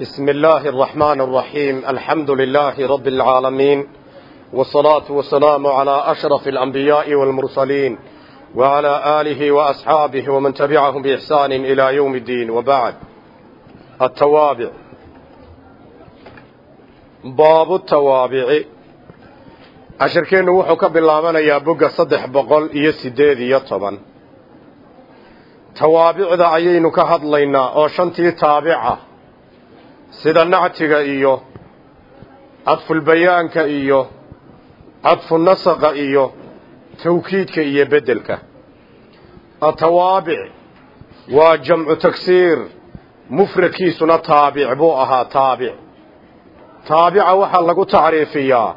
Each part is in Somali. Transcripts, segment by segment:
بسم الله الرحمن الرحيم الحمد لله رب العالمين والصلاة والسلام على أشرف الأنبياء والمرسلين وعلى آله وأصحابه ومن تبعهم بإحسان إلى يوم الدين وبعد التوابع باب التوابع عشركين وحو بالله يا بقى صدح بقل يسديد يطبا tawaabicda ayaynu ka hadlaynaa oo shantii taabica sida nactiga iyo cadfulbayaanka iyo cadfu nasaqa iyo tawkiidka iyo beddelka. Atawaabic waa jamcu tagsiir mufradkiisuna taabic buu ahaa taabic. Taabica waxaa lagu tacriifiyaa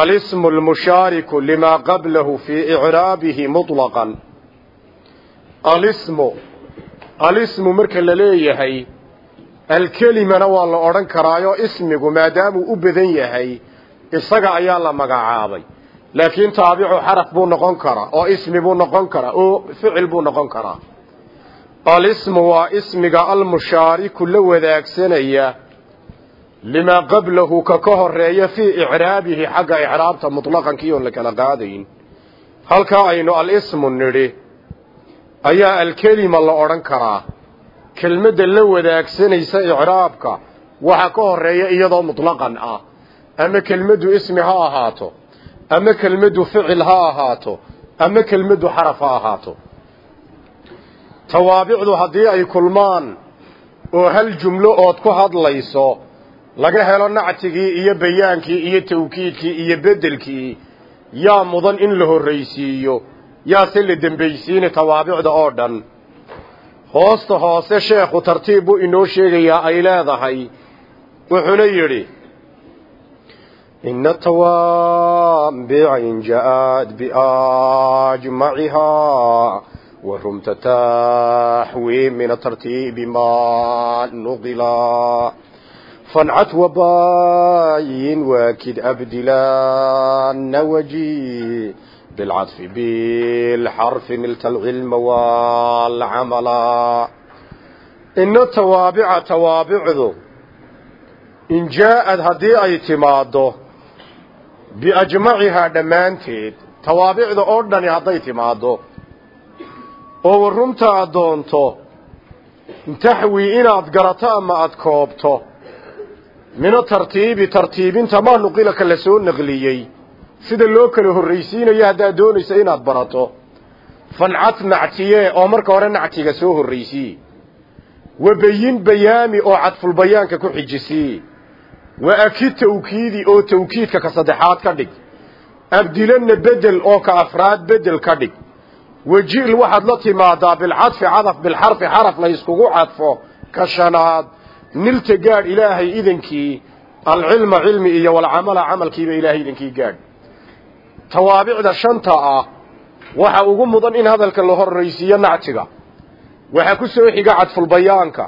alismu almushaariku limaa qablahu fii icraabihi muطlaqan alismu alismu marka la leeyahay alkelimana waa la odhan karaayo ismigu maadaamuu u badan yahay isaga ayaa la magacaabay. Laakiin taabicu xaraf buu noqon karaa oo ismi buu noqon karaa oo ficil buu noqon karaa alismu waa ismiga almushaariku la wadaagsanaya limaa qablahu ka ka horreeya fii icraabihi xagga icraabta mutlaqankii oon la kala qaadayn. Halkaa aynu alismu nidhi ayaa alkelima la odhan karaa kelmadda la wadaagsanaysa icraabka waxa ka horreeya iyadoo mutlaqan ah. Ama kelmaddu ismi ha ahaato ama kelmaddu ficil ha ahaato ama kelmaddu xaraf ha ahaato. Tawaabicdu haddii ay kulmaan oo hal jumlo ood ku hadlayso laga helo nactigii iyo bayaankii iyo tawkiidkii iyo beddelkii yaa mudan in la horraysiiyo yaase la dembaysiini tawaabicda oo dhan hoosta hoose sheekhu tartiib buu inoo sheegayaa ay leedahay. Wuxuuna yidhi ina tawaabica in ja-aad biajmacihaa warumta taxwi min atartiibi ma nuqila fancad wabaayin waakid abdilaana waji بالعطف بالحرف نلت العلم والعملا إن التوابع توابع ذو إن جاءت هدي أي تماده بأجمعها دمانتيد توابع ذو أردني هدي تماده oo runta aad doonto taxwi inaad garato ama aad koobto mina tartiibi tartiibinta maa nuqilaka la soo naqliyey sida loo kala horraysiinayo haddaad doonayso inaad barato. Fancad nactiye oo marka hore nactiga soo horraysii wabayin bayaami oo cadfulbayaanka ku xijisii wa aki tawkiidi oo tawkiidka ka saddexaad ka dhig. Abdilanna bedel oo ka afraad bedel ka dhig. Waji'l waxaad la timaadaa bilcadfi cadaf bilxarfi xaraf la yskugu cadfo ka shanaad. Nilta gaadh ilaahay idankii alcilma cilmi iyo walcamala camalkiiba ilaahay idankii gaadh tawaabicda shanta ah waxa ugu mudan in hadalka la horraysiiyo nactiga. Waxa ku soo xiga cadfulbayaanka.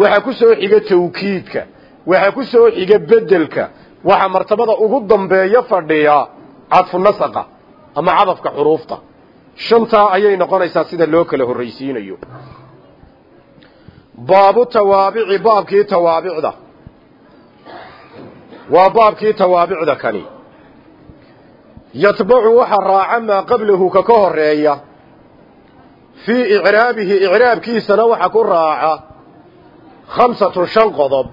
Waxa ku soo xiga tawkiidka. Waxa ku soo xiga bedelka waxa martabada ugu dambeeya fadhiya cadfunasaqa ama cadafka xuruufta. Shantaa ayay noqonaysaa sida loo kala horraysiinayo. Baabu tawaabici baabkii tawaabicda waa baabkii tawaabicda kani yatbacu waxa raaca maa qablahu ka ka horreeya fii icraabihi icraabkiisana waxa ku raaca khamsatun shan qodob.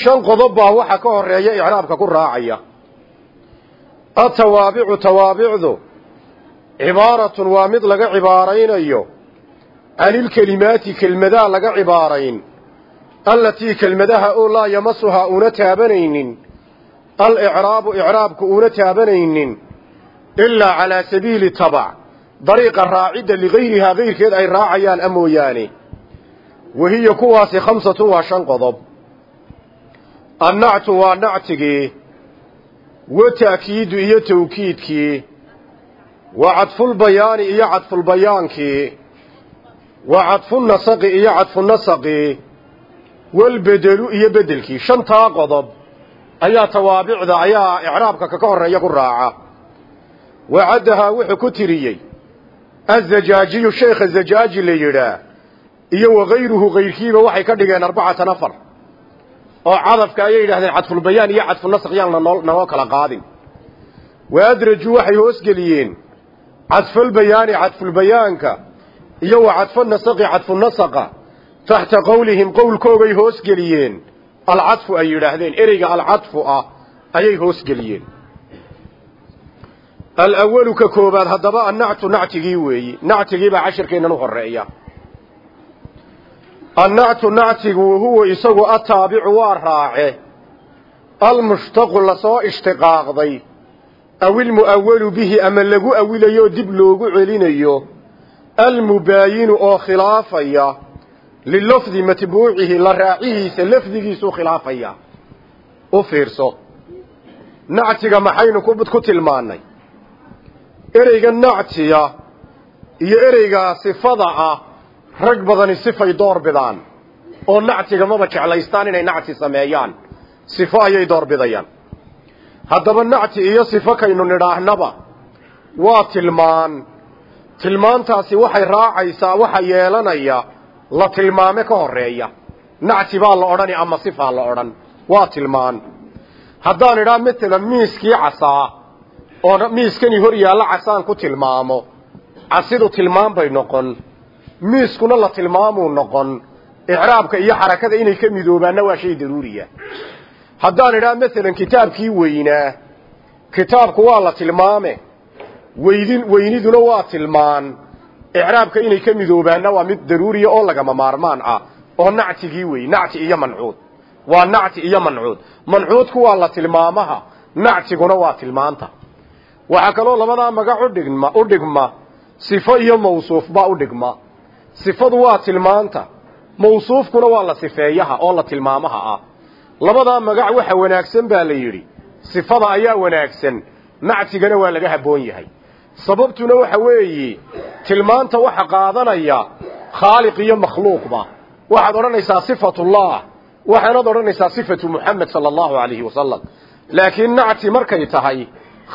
Shan qodob baa waxa ka horreeya icraabka ku raacaya. Atawaabicu tawaabicdu cibaaratun waa mid laga cibaaraynayo. Canilkelimaati kelmadaha laga cibaarayn. Allatii kelmadaha oo laa yamasuhaa una taabanaynin alicraabu icraabku uuna taabanaynin ilaa calaa sabiili tabac dariiqa raacidda ligayrihaa kayrkeed ay raacayaan a mooyaane wahiya kuwaasi khamsatun waa shan qodob annactu waa nactigii wa ta'kiidu iyo tawkiidkii wa cadfulbayaani iyo cadfulbayaankii wa cadfunasaqi iyo cadfunasaqii walbedelu iyo bedelkii shantaa qodob ayaa tawaabicda ayaa icraabka kaka horreeya ku raaca. Wacaddahaa wuxuu ku tiriyey azajaajiyu sheekha zajaaji la yidhaah iyo wakayruhu kayrkiiba waxay ka dhigeen arbacatan afar oo cadafka ayay yidhahdeen cadfulbayaan iyo cadfunasq yaan nanoo kala qaadin. Waadrajuu waxay hoosgeliyeen cadfulbayaani cadfulbayaanka iyo wa cadfunasaqi cadfunasaqa taxta qowlihim qowlkoogay hoosgeliyeen alcadfu ay yidhaahdeen ereyga alcadfu ah ayay hoosgeliyeen alawalu ka koobaad haddaba annactu nactigii weeyi. Nactigiibaa cashirkeennan u horreeya annactu nactigu wahuwa isagu ataabicu waa raace. Almushtaqu la soo ishtiqaaqday. Aw ilmu'awalu bihi ama lagu awilayo dib loogu celinayo. Almubaayinu oo khilaafaya lilafdi matbuucihi la raacihiisa lafdigiisuu khilaafaya u fiirso nactiga maxaynu ku tilmaannay ereyga nactiya iyo ereyga sifada ah rag badani sifay door bidaan oo nactiga maba jeclaystaan inay nacti sameeyaan sifo ayay door bidayaan haddaba nacti iyo sifo kaynu nidhaahnaba waa tilmaan tilmaantaasi waxay raacaysaa waxa yeelanaya la tilmaame ka horreeya nacti baa la odhani ama sifaa la odhan. Waa tilmaan. Haddaan idhaa matalan miiskii casaa oo miiskani hor yaalla casaan ku tilmaamo. Casidu tilmaan bay noqon. Miiskuna la tilmaamuu noqon. Icraabka iyo xarakada inay ka midoobaanna waa shay daruuriya. Haddaan idhaa masalan kitaabkii weynaa. Kitaabku waa la tilmaame. Weydin weyniduna waa tilmaan icraabka inay ka midoobaanna waa mid daruuriya oo lagama maarmaan ah oo nactigii wey nacti iyo mancuud. Waa nacti iyo mancuud. Mancuudku waa la tilmaamaha nactiguna waa tilmaanta. Waxaa kaloo labadaa magac udhigma u dhigma sifo iyo mawsuuf baa u dhigma. Sifadu waa tilmaanta mawsuufkuna waa la sifeeyaha oo la tilmaamaha ah. Labadaa magac waxa wanaagsan baa la yidhi sifada ayaa wanaagsan nactigana waa laga habboon yahay sababtuna waxa weeye tilmaanta waxa qaadanaya khaaliq iyo makhluuqba. Waxaad odhanaysaa sifatullah waxaanaad odhanaysaa sifatu muxamed sala allahu alayhi wasalam laakiin nacti markay tahay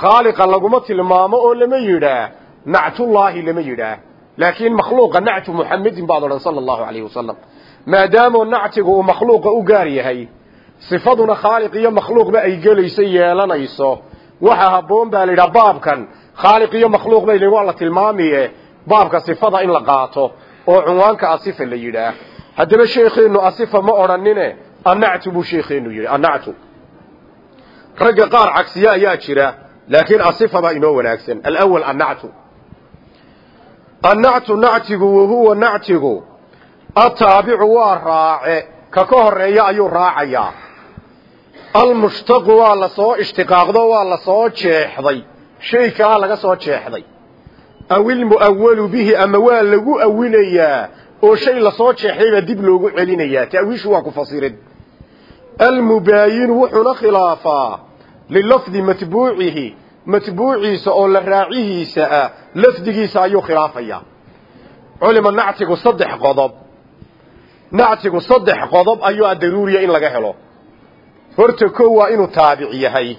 khaaliqa laguma tilmaamo oo lama yidhaah nactullaahi lama yidhaah laakiin makhluuqa nactu muxamedin baad odhan sala allahu alayhi wasalam maadaamoo nactigu uu makhluuqa u gaar yahay sifaduna khaaliq iyo makhluuqba ay gelayso yeelanayso waxa habboon baa la yidhaha baabkan khaaliq iyo makhluuq bay waa la tilmaamiye baabka sifada in la qaato oo cunwaanka asifa la yidhaah haddaba sheekheenu asifa ma odhanine annactu buu sheekheenu yidhi annactu. Ragga qaar cagsiye ayaa jira laakiin asifa baa inoo wanaagsan. Alawal annactu. Annactu nactigu wahuwa nactigu. Ataabicu waa raace. Ka ka horreeya ayuu raacayaa. Almushtaqu waa la soo ishtiqaaqdo waa la soo jeexday shay kalaa laga soo jeexday. Aw ilmu'awalu bihi ama waa lagu awilayaa oo shay la soo jeexday baa dib loogu celinayaa. Ta'wiishu waa ku fasirid almubaayinu wuxuuna khilaafaa lilafdi matbuucihi matbuuciisa oo la raacihiisa ah lafdigiisa ayuu khilaafayaa. Culima nactigu saddex qodob. Nactigu saddex qodob ayuu daruuriya in laga helo. Horta kow waa inuu taabic yahay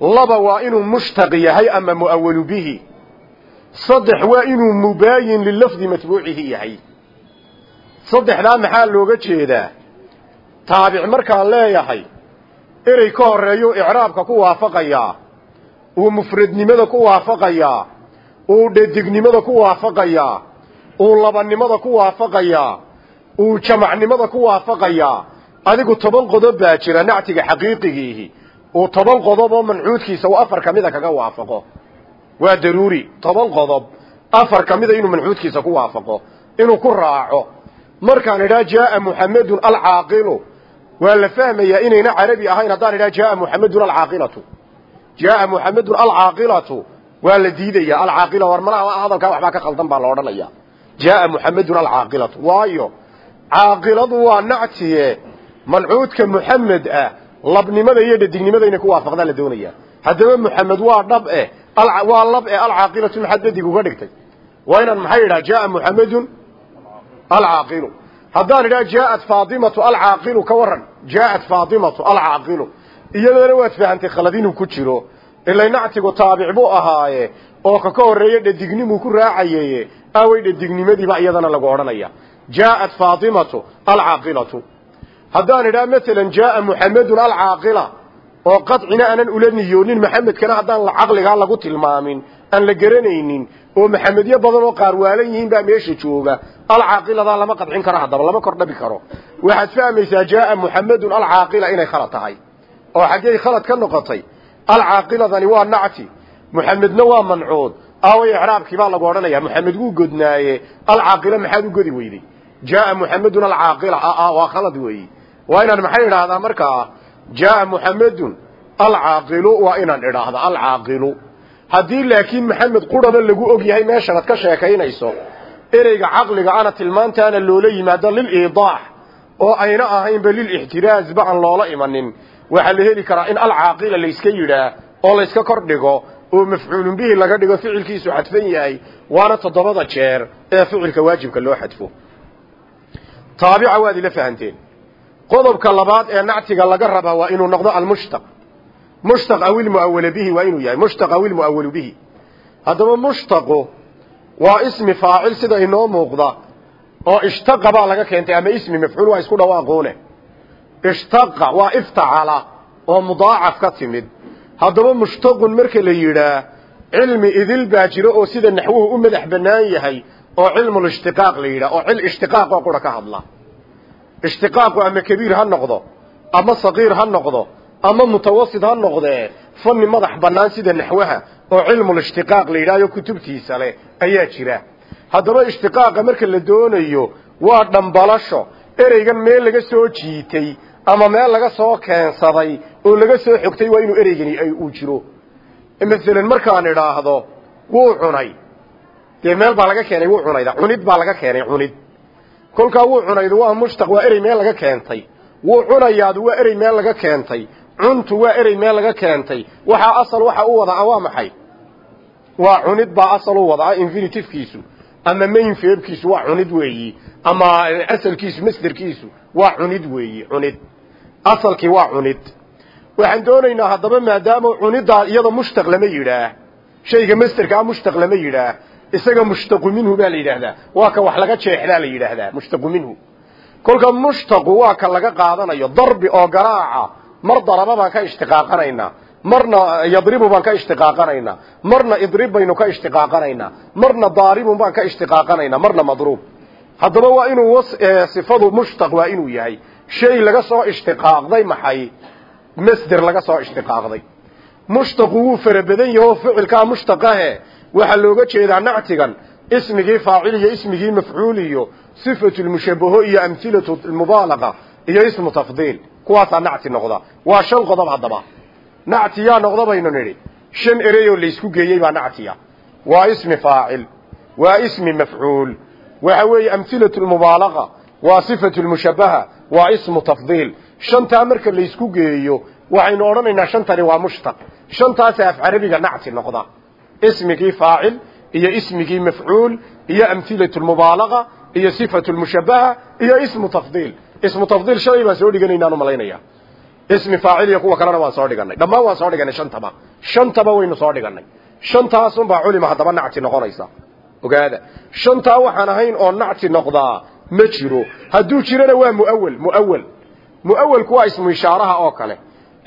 laba waa inuu mushtaq yahay ama mu'awalu bihi. Saddex waa inuu mubaayin lilafdi matbuucihi yahay. Saddexdaa maxaa looga jeedaa? Taabic markaan leeyahay erey ka horeeyuu icraabka ku waafaqayaa uu mufradnimada ku waafaqayaa uu dhedignimada ku waafaqayaa uu labanimada ku waafaqayaa uu jamacnimada ku waafaqayaa adigu toban qodob baa jira nactiga xaqiiqigiihi uu toban qodob oo mancuudkiisa uu afar ka mida kaga waafaqo. Waa daruuri toban qodob afar ka mida inuu mancuudkiisa ku waafaqo inuu ku raaco. Markaan idhaa jaaa muxamedun alcaaqilu waa la fahmayaa inayna carabi ahayn haddaan idhaa jaaa muxamedun alcaaqilatu jaaa muxamedun alcaaqilatu waa la diidaya alcaaqila war malaha hadalkaa waxbaa ka khaldan baa la odhanaya. Jaaa muxamedun alcaaqilatu waayo caaqiladu waa nactiye mancuudka muxamed ah labnimada iyo dhadignimada inay ku waafaqdaan la doonaya haddaba muxamed waa dhab eh waa lab eh alcaaqilatu maxaad dhadig uga dhigtay. Waa inaan maxay idhaha jaaa muxamedun alcaaqilu haddaan idhaha jaaat faatimatu alcaaqilu ka waran jaaat faatimatu alcaaqilu iyadana waad fahantay khalad inuu ku jiro. Ilay nactigu taabic buu ahaaye oo ka ka horreeye dhadignimuu ku raacaye awey dhadignimadiiba iyadana lagu odhanaya jaaat faatimatu alcaaqilatu haddaan idhaha maalan jaaa muxamedun alcaaqila oo qadcina aanan ula niyoonin maxamedkana haddaan caqligaa lagu tilmaamin aan la garanaynin oo maxamedyo badan oo qaar waalan yihiin baa meesha jooga alcaaqiladaa lama qadcin karo haddaba lama kordhabi karo. Waxaad fahmaysaa jaaa muxamedun alcaaqila inay khalad tahay. Oo xaggey khalad ka noqotay alcaaqiladani waa nacti muxamedna waa mancuud aaway icraabkii baa lagu odhanaya muxamed wuu godnaaye alcaaqila maxaad u godi weyday? Jaaa muxamedun alcaaqila waa khalad weeyi waa inaan maxay idhaahdaa markaa jaaa muxamedun alcaaqilu waa inaan idhaahda alcaaqilu haddii laakiin maxamed quraba lagu og yahay meeshanaad ka sheekaynayso ereyga caqliga ana tilmaantaana loola yimaado liliidaax oo ayna ahaynba lilixtiraazba aan loola imanin. Waxaa la heli karaa in alcaaqila layska yidhaah oo layska kor dhigo oo mafcuulun bihi laga dhigo ficilkiisu xadfan yahay waana toddobada jeer ee ficilka waajibka loo xadfo. Taabica waad ila fahanteen qodobka labaad ee nactiga laga rabaa waa inuu noqdo almushtaq. Mushtaq aw ilmuawala bihi waa inuu yahay. Mushtaq aw ilmuawalu bihi. Haddaba mushtaqu waa ismi faacil sida inoo muuqda oo ishtaqa baa laga keentay ama ismi mafcuul waa isku dhawaaqoone. Ishtaqa waa iftacala oo mudaacaf ka timid. Haddaba mushtaqun marka la yidhaah cilmi idil baa jiro oo sida naxwuhu u madax bannaan yahay oo cilmulishtiqaaq la yidhaah oo cil ishtiqaaq oo qura ka hadla ishtiqaaqu ama kabiir ha noqdo ama saqiir ha noqdo ama mutawasit ha noqdee fanni madax bannaan sida naxwaha oo cilmulishtiqaaq la yidhahyo kutubtiisa leh ayaa jira. Haddaba ishtiqaaqa marka la doonayo waa dhambalasho ereygan meel laga soo jiitay ama meel laga soo keensaday oo laga soo xogtay waa inuu ereygani uu jiro. Masalan markaan idhaahdo wuu cunay. Dee meel baa laga keenay? Wuu cunayda. Cunid baa laga keenay cunid kolkaa wuu cunaydu waa mushtaq waa erey meel laga keentay. Wuu cunayaadu waa erey meel laga keentay. Cuntu waa erey meel laga keentay. Waxaa asal waxa u wadaa waa maxay? Waa cunid baa asal u wadaa infinitifkiisu ama main feebkiisu waa cunid weeyi ama asalkiisu masderkiisu waa cunid weeyi cunid. Asalkii waa cunid. Waxaan doonaynaa haddaba maadaama cunidaa iyada mushtaq lama yidhaah shayga masderkaa mushtaq lama yidhaah isaga mushtaqu minhu baa la yidhaahdaa waa ka wax laga jeexdaa la yidhaahdaa mushtaqu minhu. Kolka mushtaqu waa ka laga qaadanayo darbi oo garaaca. Mar daraba baan ka ishtiqaaqanaynaa marna yadribu baan ka ishtiqaaqanaynaa marna idrib baynu ka ishtiqaaqanaynaa marna daaribun baan ka ishtiqaaqanaynaa marna madruub. Haddaba waa inuu sifadu mushtaq waa inuu yahay. Shay laga soo ishtiqaaqday maxay? Masder laga soo ishtiqaaqday. Mushtaqu wuu fara badan yaho ficilkaa mushtaqahe waxaa looga jeedaa nactigan ismigii faacil iyo ismigii mafcuul iyo sifatu lmushabaho iyo amhilatu mubaalaqa iyo ismu tafdiil. Kuwaasaa nacti noqda. Waa shan qodob haddaba. Nactiyaa noqda baynu nidhi. Shan ereyoo laysku geeyey baa nactiya waa ismi faacil. Waa ismi mafcuul. Waxa weeye amhilatu lmubaalaqa waa sifatu lmushabaha waa ismu tafdiil. Shantaa marka laysku geeyo waxaynu odhanaynaa shantani waa mushtaq. Shantaasa af carabiga nacti noqda ismigii faacil iyo ismigii mafcuul iyo amhilatu lmubaalaqa iyo sifatu lmushabaha iyo ismu tafdiil. Ismu tafdiil shalay baan soo dhiganaynaan u malaynaya ismi faacil iyo kuwa kalena waan soo dhiganay dhammaan waan soo dhiganay shantaba. Shantaba waynu soo dhiganay shantaasunbaa culima haddaba nacti noqonaysa. Ogaada. Shantaa waxaan ahayn oo nacti noqdaa ma jiro. Hadduu jirona waa muawel muawel muawelku waa ismu ishaaraha oo kale.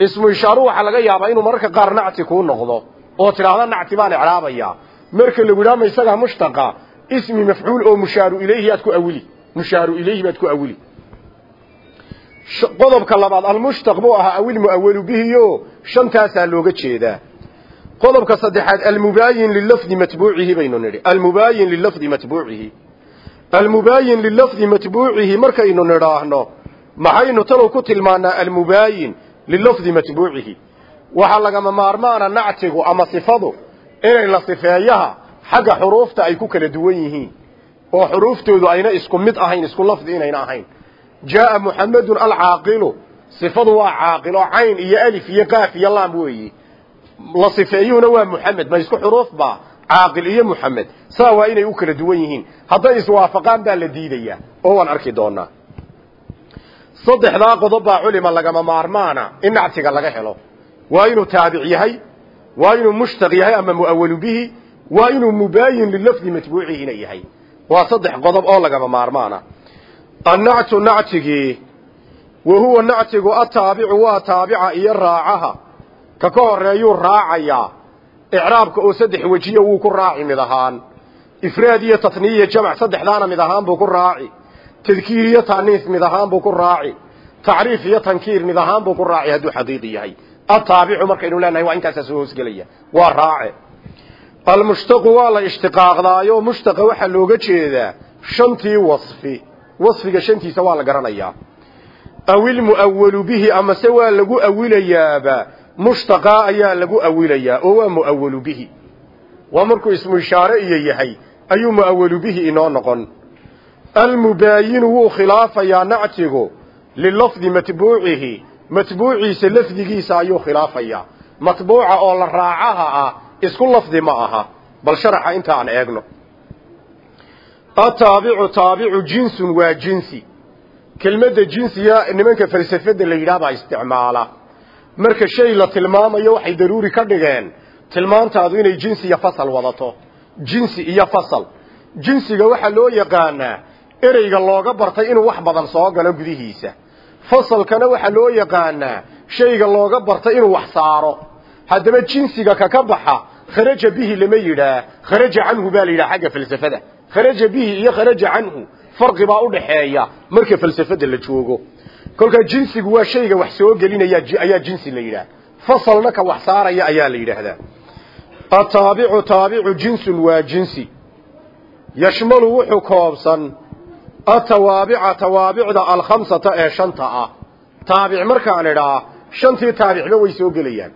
Ismu ishaaruhu waxaa laga yaabaa inuu mararka qaar nacti kuu noqdo oo tidhaahda nacti baan icraabayaa marka lagu yidhaha ma isagaa mushtaqa. Ismi mafcuul oo mushaaru ilayhi aad ku awili. Mushaaru ilayhi baad ku awili. Qodobka labaad almushtaq buu ahaa awil muawalu bihiyo shantaasaa looga jeedaa. Qodobka saddexaad almubaayin lilafdi matbuucihi baynu nidhi. Almubaayin lilafdi matbuucihi. Almubaayin lilafdi matbuucihi markaynu nidhaahno maxaynu talow ku tilmaanaa almubaayin lilafdi matbuucihi waxaa lagama maarmaana nactigu ama sifadu inay la sifeeyaha xagga xuruufta ay ku kala duwan yihiin oo xuruuftoodu ayna isku mid ahayn isku lafdi inayna ahayn. Jaaa muxamedun alcaaqilu sifadu waa caaqilo cayn iyo alif iyo qaaf iyo laam weeyi. La sifeeyuhuna waa muxamed ma isku xuruuf ba caaqil iyo muxamed saa waa inay u kala duwan yihiin. Hadday iswaafaqaan baa la diidayaa oo waan arki doonaa. Saddexdaa qodob baa culima lagama maarmaana in nactiga laga helo waa inuu taabic yahay waa inuu mushtaq yahay ama muawalu bihi waa inuu mubaayin lilafdi matbuucihina yahay. Waa saddex qodob oo lagama maarmaana. Annactu nactigii wa huwa nactigu ataabicu waa taabica iyo raacaha. Ka ka horeeyuu raacayaa icraabka oo saddex wejiya wuu ku raaci mid ahaan. Ifraad iyo tatniya jamac saddexdaana mid ahaan buu ku raaci. Tadkiir iyo ataabicu markaynu leenahay waa intaasaa soo hoosgelaya waa raace almushtaqu waa la ishtiqaaqdaayo. Mushtaqa waxaa looga jeedaa shantii wasfi. Wasfiga shantiisa waa la garanayaa. Awilmu'awalu bihi amase waa lagu awilayaaba. Mushtaqaa ayaa lagu awilayaa oo waa mu'awalu bihi. Waa markuu ismu ishaare iyo yahay ayuu mu'awalu bihi inoo noqon. Almubaayinu wuu khilaafayaa nactigu lilafdi matbuucihi matbuuciisa lafdigiisa ayuu khilaafayaa matbuuca oo la raacaha ah isku lafdi ma aha. Bal sharaxa inta aan eegno. Ataabicu taabicu jinsun waa jinsi. Kelmadda jinsiga nimanka falsafada la yidhahdaa isticmaala. Marka shay la tilmaamayo waxay daruuri ka dhigeen tilmaantaadu inay jinsi iyo fasal wadato. Jinsi iyo fasal. Jinsiga waxaa loo yaqaanaa ereyga looga bartay inuu wax badan soo galo gudihiisa fasalkana waxaa loo yaqaanaa shayga looga bartay inuu wax saaro. Haddaba jinsiga kaka baxa kharaja bihi lama yidhaa kharaja canhu baa la yidhaha xagga falsafada. Kharaja bihi iyo kharaja canhu farqi baa udhaxeeya marka falsafada la joogo. Kolkaa jinsigu waa shayga wax soo gelinaya ayaa jinsi la yidhaha fasalna ka wax saaraya ayaa la yidhaahdaa ataabicu taabicu jinsun waa jinsi. Yashmalu wuxuu koobsan atawaabica tawaabicda alkhamsata ee shanta ah. Taabic markaan idhaa shantii taabicba way soo gelayaan.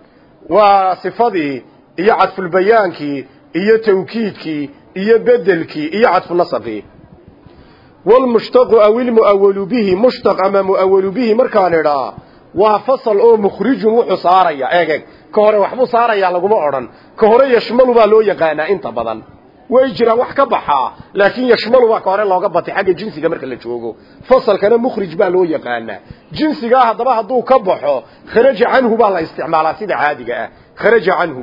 Waa sifadii iyo cadfulbayaankii iyo tawkiidkii iyo bedelkii iyo cadfunasaqii walmushtaqu aw ilmu'awalu bihi mushtaq ama mu'awalu bihi markaan idhaa waa fasal oo mukhrijun wuxuu saaraya. Eeg eeg. Ka hore waxbuu saarayaa laguma odhan. Ka hore yashmalu baa loo yaqaanaa inta badan way jiraan wax ka baxaa laakiin yashmalu baa ka hore looga batay xagga jinsiga marka la joogo. Fasalkana mukhrij baa loo yaqaanaa jinsigaa haddaba hadduu ka baxo kharaja canhu baa la isticmaalaa sida caadiga ah. Kharaja canhu.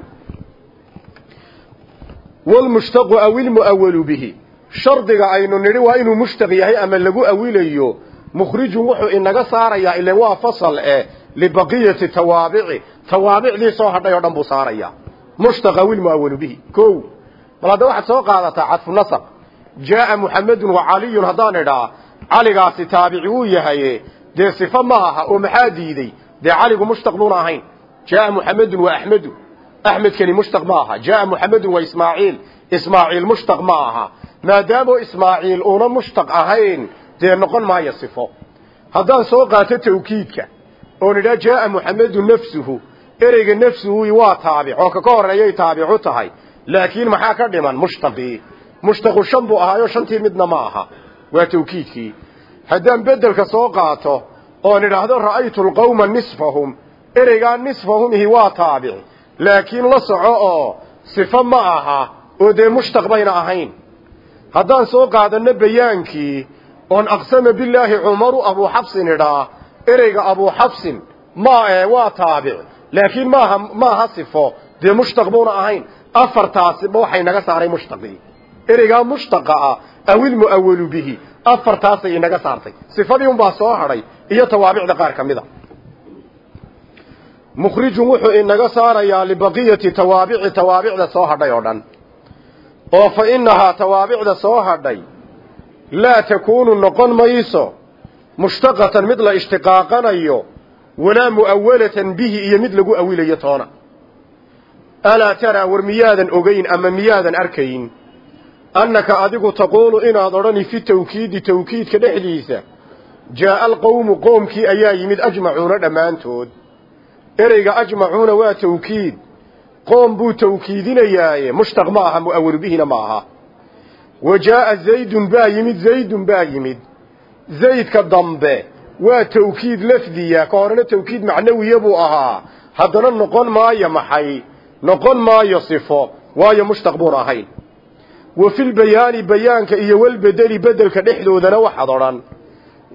Walmushtaqu aw ilmu'awalu bihi. Shardiga aynu nidhi waa inuu mushtaq yahay ama lagu awilayo mukhrijun wuxuu inaga saarayaa ilan waa fasal eh libaqiyati tawaabici. Tawaabicdii soo hadhay oo dhan buu saarayaa. Mushtaq aw ilmu'awalu bihi. Ko bal hadda waxaad soo qaadataa cadfu nasaq jaaa muxamedun wa caliyun haddaan idhaa caligaasi taabici uu yahaye dee sifo ma aha oo maxaa diidey dee caligu mushtaq buuna ahayn. Jaaa muxamedun wa axmedu axmedkani mushtaq ma aha. Jaaa muxamedun wa ismaaciil. Ismaaciil mushtaq ma aha. Maadaamoo ismaaciil uuna mushtaq ahayn dee noqon maayo sifo. Haddaan soo qaato tawkiidka oon idhaa jaaa muxamedun nafsuhu. Ereyga nafsuhu waa taabic oo ka ka horreeyay taabicu tahay laakiin maxaa ka dhiman? Mushtaqii mushtaqu shan buu ahaayo shantii midna ma aha. Waa tawkiidkii. Haddaan bedelka soo qaato oon idhaahdo ra'aytu lqawma nisfahum. Ereygaa nisfahum ihi waa taabic laakiin la soco oo sifo ma aha oo dee mushtaq bayna ahayn. Haddaan soo qaadanno bayaankii oon aqsama bilaahi cumaru abuuxabsin idhaa ereyga abuuxabsin ma waa taabic laakiin maaha maaha dee mushtaq buuna ahayn afartaasiba waxay naga saaray mushtaqii ereygaa mushtaqa ah awil mu'awalu bihi afartaasay inaga saartay. Sifadii unbaa soo hadhay iyo tawaabicda qaar ka mida. Mukhrijun wuxuu inaga saarayaa libaqiyati tawaabici tawaabicda soo hadhay oo dhan. Oo fa innahaa tawaabicda soo hadhay laa takuunu noqon mayso mushtaqatan mid la ishtiqaaqanayo walaa mu'awalatan bihi iyo mid lagu awilayo toona alaa taraa war miyaadan ogayn ama miyaadan arkayn annaka adigu taquulu inaad odhani fi tawkiidi tawkiidka dhexdiisa jaa'a alqowmu qoomkii ayaa yimid ajmacuuna dhammaantood ereyga ajmacuuna waa tawkiid qoom buu tawkiidinayaaye mushtaq ma aha mu'awalu bihina ma aha wa jaa'a zaydun baa yimid zaydun baa yimid zaydka dambe waa tawkiid lafdiya ka horena tawkiid macnawiya buu ahaa haddana noqon maayo maxay noqon maayo sifo waayo mushtaq buun ahayn. Wa filbayaani bayaanka iyo walbedeli bedelka dhexdoodana waxaad odhan.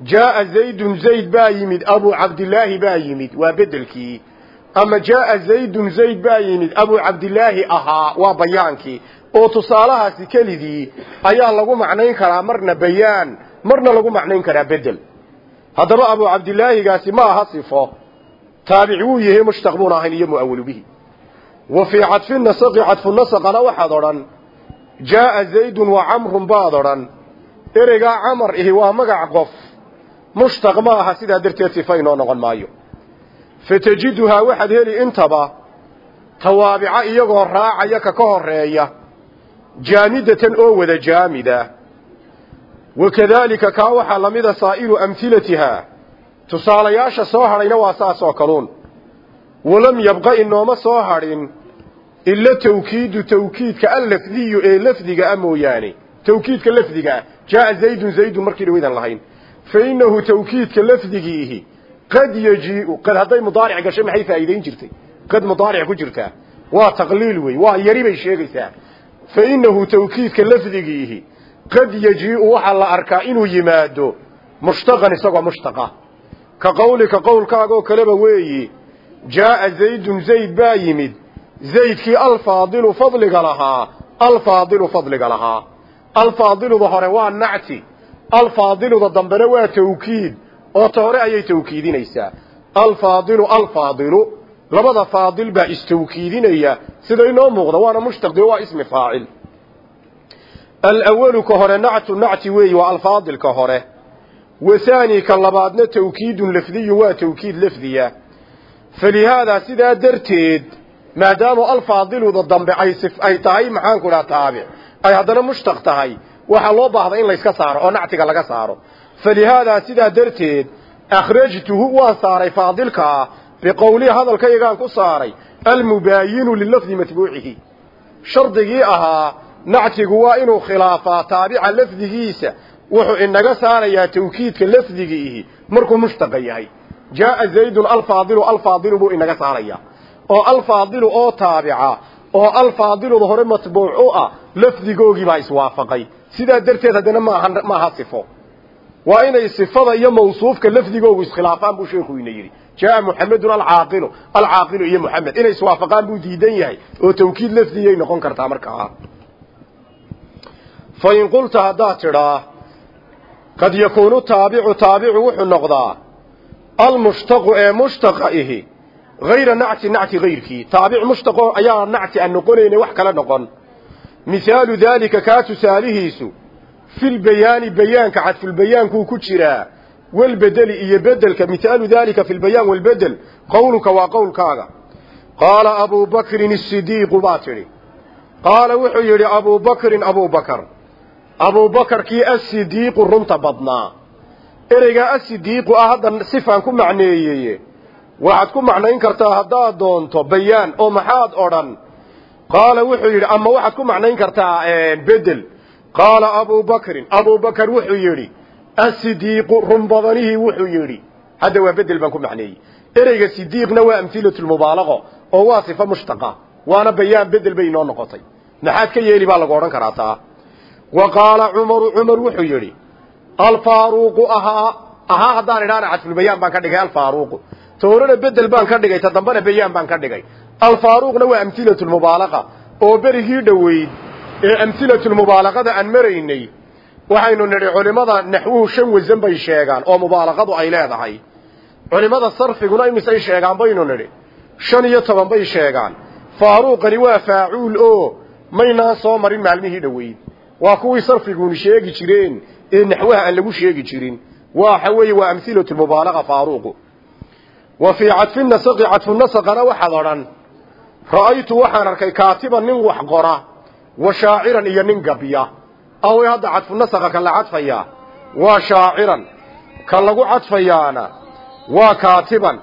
Jaa'a zaydun zayd baa yimid abuu cabdilaahi baa yimid waa bedelkii. Ama jaa'a zaydun zayd baa yimid abuu cabdilaahi ahaa waa bayaankii. Oo tusaalahaasi kelidii ayaa lagu macnayn karaa marna bayaan marna lagu macnayn karaa bedel. Haddaba abu cabdilaahigaasi ma aha sifo. Taabic wuu yahay mushtaq buuna ahayn iyo mu'awalu bihi wa fii cadfi nasaqi cadfu nasaqana waxaad odhan jaaa zaydun wa camrun baad odhan ereygaa camar ihi waa magac qof mushtaq ma aha sidaa darteed sifa inoo noqon maayo fatajiduhaa waxaad heli intaba tawaabica iyagoo raacaya ka ka horreeya jaamidatan oo wada jaamida wakadaalika kaa waxaa walam yabqa inooma soo hadhin ila tawkiidu tawkiidka allafdiyu ee lafdiga a mooyaane. Tawkiidka lafdiga ah. Jaaa zaydun zaydun markii dhawaydan lahayn. Fa innahu tawkiidka lafdigiihi qad yajiiu qad hadday mudaaric gashay maxay faa'iidayn jirtay? Qad mudaaric ku jirtaa waa taqliil wey waa yari bay sheegaysaa. Fa innahu tawkiidka lafdigiihi qad yajiiu waxaa la arkaa inuu yimaado mushtaqan isagoo mushtaqa. Ka qawlika qowlkaagoo kaleba weeyi jaaa zaydun zayd baa yimid zaydkii alfaadilu fadliga lahaa alfaadilu fadliga lahaa alfaadiluda hore waa nacti alfaadiluda dambena waa tawkiid oo ta hore ayay tawkiidinaysaa alfaadilu alfaadilu labada faadil baa istawkiidinaya sida inoo muuqda waana mushtaqi waa ismi faacil alawalu ka hore nactu nacti weeyi waa alfaadil ka hore wahaani ka labaadna tawkiidun lafdiyu waa tawkiid lafdiya falihaadaa sidaa darteed maadaama alfaadiluda dambe ay tahay maxaanku dhaha taabic ay haddana mushtaq tahay waxaa loo baahda in layska saaro oo nactiga laga saaro falihaadaa sidaa darteed akhrajtuhu waan saaray faadilkaa biqowlii hadalkaygaan ku saaray almubaayinu lilafdi matbuucihi shardigii ahaa nactigu waa inuu khilaafaa taabica lafdigiisa wuxuu inaga saarayaa tawkiidka lafdigiihi markuu mushtaqa yahay jaaa zaydun alfaadilu alfaadilu buu inaga saarayaa oo alfaadilu oo taabica oo alfaadiluda hore matbuuc u ah lafdigoogii baa iswaafaqay sidaa darteed haddana maaha sifo waa inay sifada iyo mawsuufka lafdigoogu iskhilaafaan buu sheeku ina yidhi jaaa muxamedun alcaaqilu alcaaqilu iyo muxamed inay iswaafaqaan buu diidan yahay oo tawkiid lafdigay noqon kartaa markaa fa in qulta haddaad tidhaa qad yakuunu taabicu taabicu wuxuu noqdaa almushtaqu ee mushtaqa ihi hayra nacti nacti hayrkii taabic mushtaqo ayaa nacti aan noqonayna wax kala noqon. Mihaalu daalika kaa tusaalihiisu filbayaani bayaanka cadfulbayaankuu ku jiraa walbedeli iyo bedelka. Mihaalu daalika fi lbayaan walbedel qowluka waa qowlkaaga qaala abubakrin isidiiqu baa tidhi. Qaala wuxuu yidhi abubakrin abubakar abuubakarkii asidiiqu runta badnaa ereygaa asidiiqu ah hadda sifaan ku macneeyeye. Waxaad ku macnayn kartaa haddaad doonto bayaan oo maxaad odhan? Qaala wuxuu yidhi ama waxaad ku macnayn kartaa bedel. Qaala abubakrin abubakar wuxuu yidhi asidiiqu run badanihii wuxuu yidhi. Hadda waa bedel baan ku macneeyey. Ereyga sidiiqna waa amhilatulmubaalaqo oo waa sifo mushtaqa waana bayaan bedel bay inoo noqotay. Maxaad ka yeeli baa lagu odhan karaa taa wa qaala cumaru cumar wuxuu yidhi alfaaruuqu ahaa ahaa haddaan idhaana cadfulbayaan baan ka dhigay alfaaruuqu toorana bedel baan ka dhigay ta dambana bayaan baan ka dhigay. Alfaaruuqna waa amhilatulmubaalaqa oo berigii dhoweyd ee amhilatulmubaalaqada aan maraynay waxaynu nidhi culimmada naxwuhu shan wasan bay sheegaan oo mubaalaqadu ay leedahay. Culimmada sarfiguna imisay sheegaan baynu nidhi shan iyo toban bay sheegaan. Faaruuqani waa faacuul oo maynaan soo marin maalmihii dhoweyd waa kuwii sarfiguuni sheegi jireen ee naxwaha aan lagu sheegi jirin. Waxa weeye waa amhilatulmubaalaqa faaruuqu wa fii cadfi nasaqi cadfunasaqana waxaad odhan ra'aytu waxaan arkay kaatiban nin wax qora wa shaaciran iyo nin gabya away hadda cadfunasaqa ka la cadfayaa? Waa shaaciran ka lagu cadfayaana? Waa kaatiban.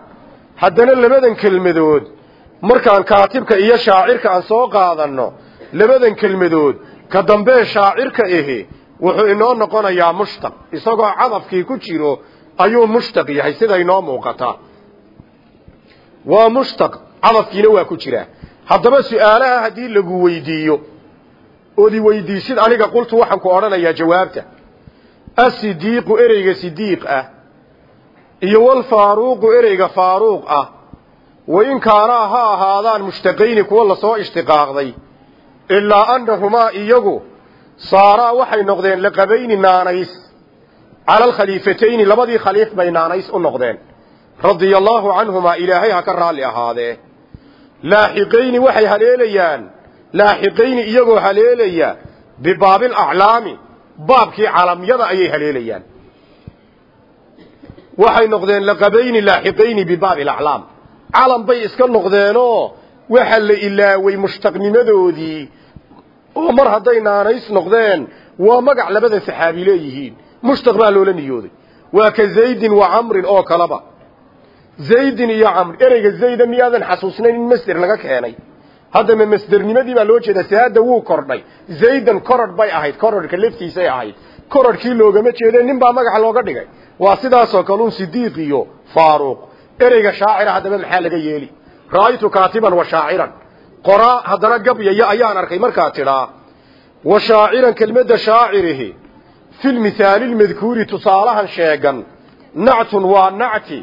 Haddana labadan kelmadood markaan kaatibka iyo shaacirka aan soo qaadanno labadan kelmadood ka dambee shaacirka ahi wuxuu inoo noqonayaa mushtaq. Isagoo cadafkii ku jiro ayuu mushtaq yahay sida inoo muuqata. Waa mushtaq cadafkiina waa ku jiraa haddaba su'aalaha haddii lagu weydiiyo ood weydiisid aniga qultu waxaan ku odhanayaa jawaabta. Asidiiqu ereyga sidiiq ah iyo walfaaruuqu ereyga faaruuq ah wa in kaanaa ha ahaadaan mushtaqayni kuwa la soo ishtiqaaqday ilaa annahumaa iyagu saaraa waxay noqdeen laqabayni naanays. Cala alkhaliifatayni labadii khaliif bay naanays u noqdeen. Radia allaahu canhumaa ilaahay ha ka raalli ahaadee. Laaxiqayni waxay haleelayaan. Laaxiqayni iyagoo haleelaya bibaabil aclaami baabkii calamyada ayay haleelayaan. Waxay noqdeen laqabayni laaxiqayni bibaabil aclaam. Calam bay iska noqdeenoo waxa la ilaaway mushtaqnimadoodii oo mar hadday naanays noqdeen waa magac labada saxaabi leeyihiin. Mushtaq baa loola niyooday. Waa ka zaydin wa camrin oo kaleba zaydin iyo camr ereyga zayda miyaadan xasuusnayn in masder laga keenay? Haddama masdernimadii baa loo jeedaa saada wuu kordhay zaydan kororh bay ahayd kororhka laftiisay ahayd. Kororhkii loogama jeede nin baa magaca looga dhigay. Waa sidaasoo kalun sidiiq iyo faaruuq ereyga shaacira haddaba maxaa laga yeeli? Ra'aytu kaatiban wa shaaciran qoraa haddana gabyaya ayaan arkay. Markaa tidhaa wa shaaciran kelmadda shaacirihi fi lmithaali lmadkuuri tusaalahan sheegan nactun waa nacti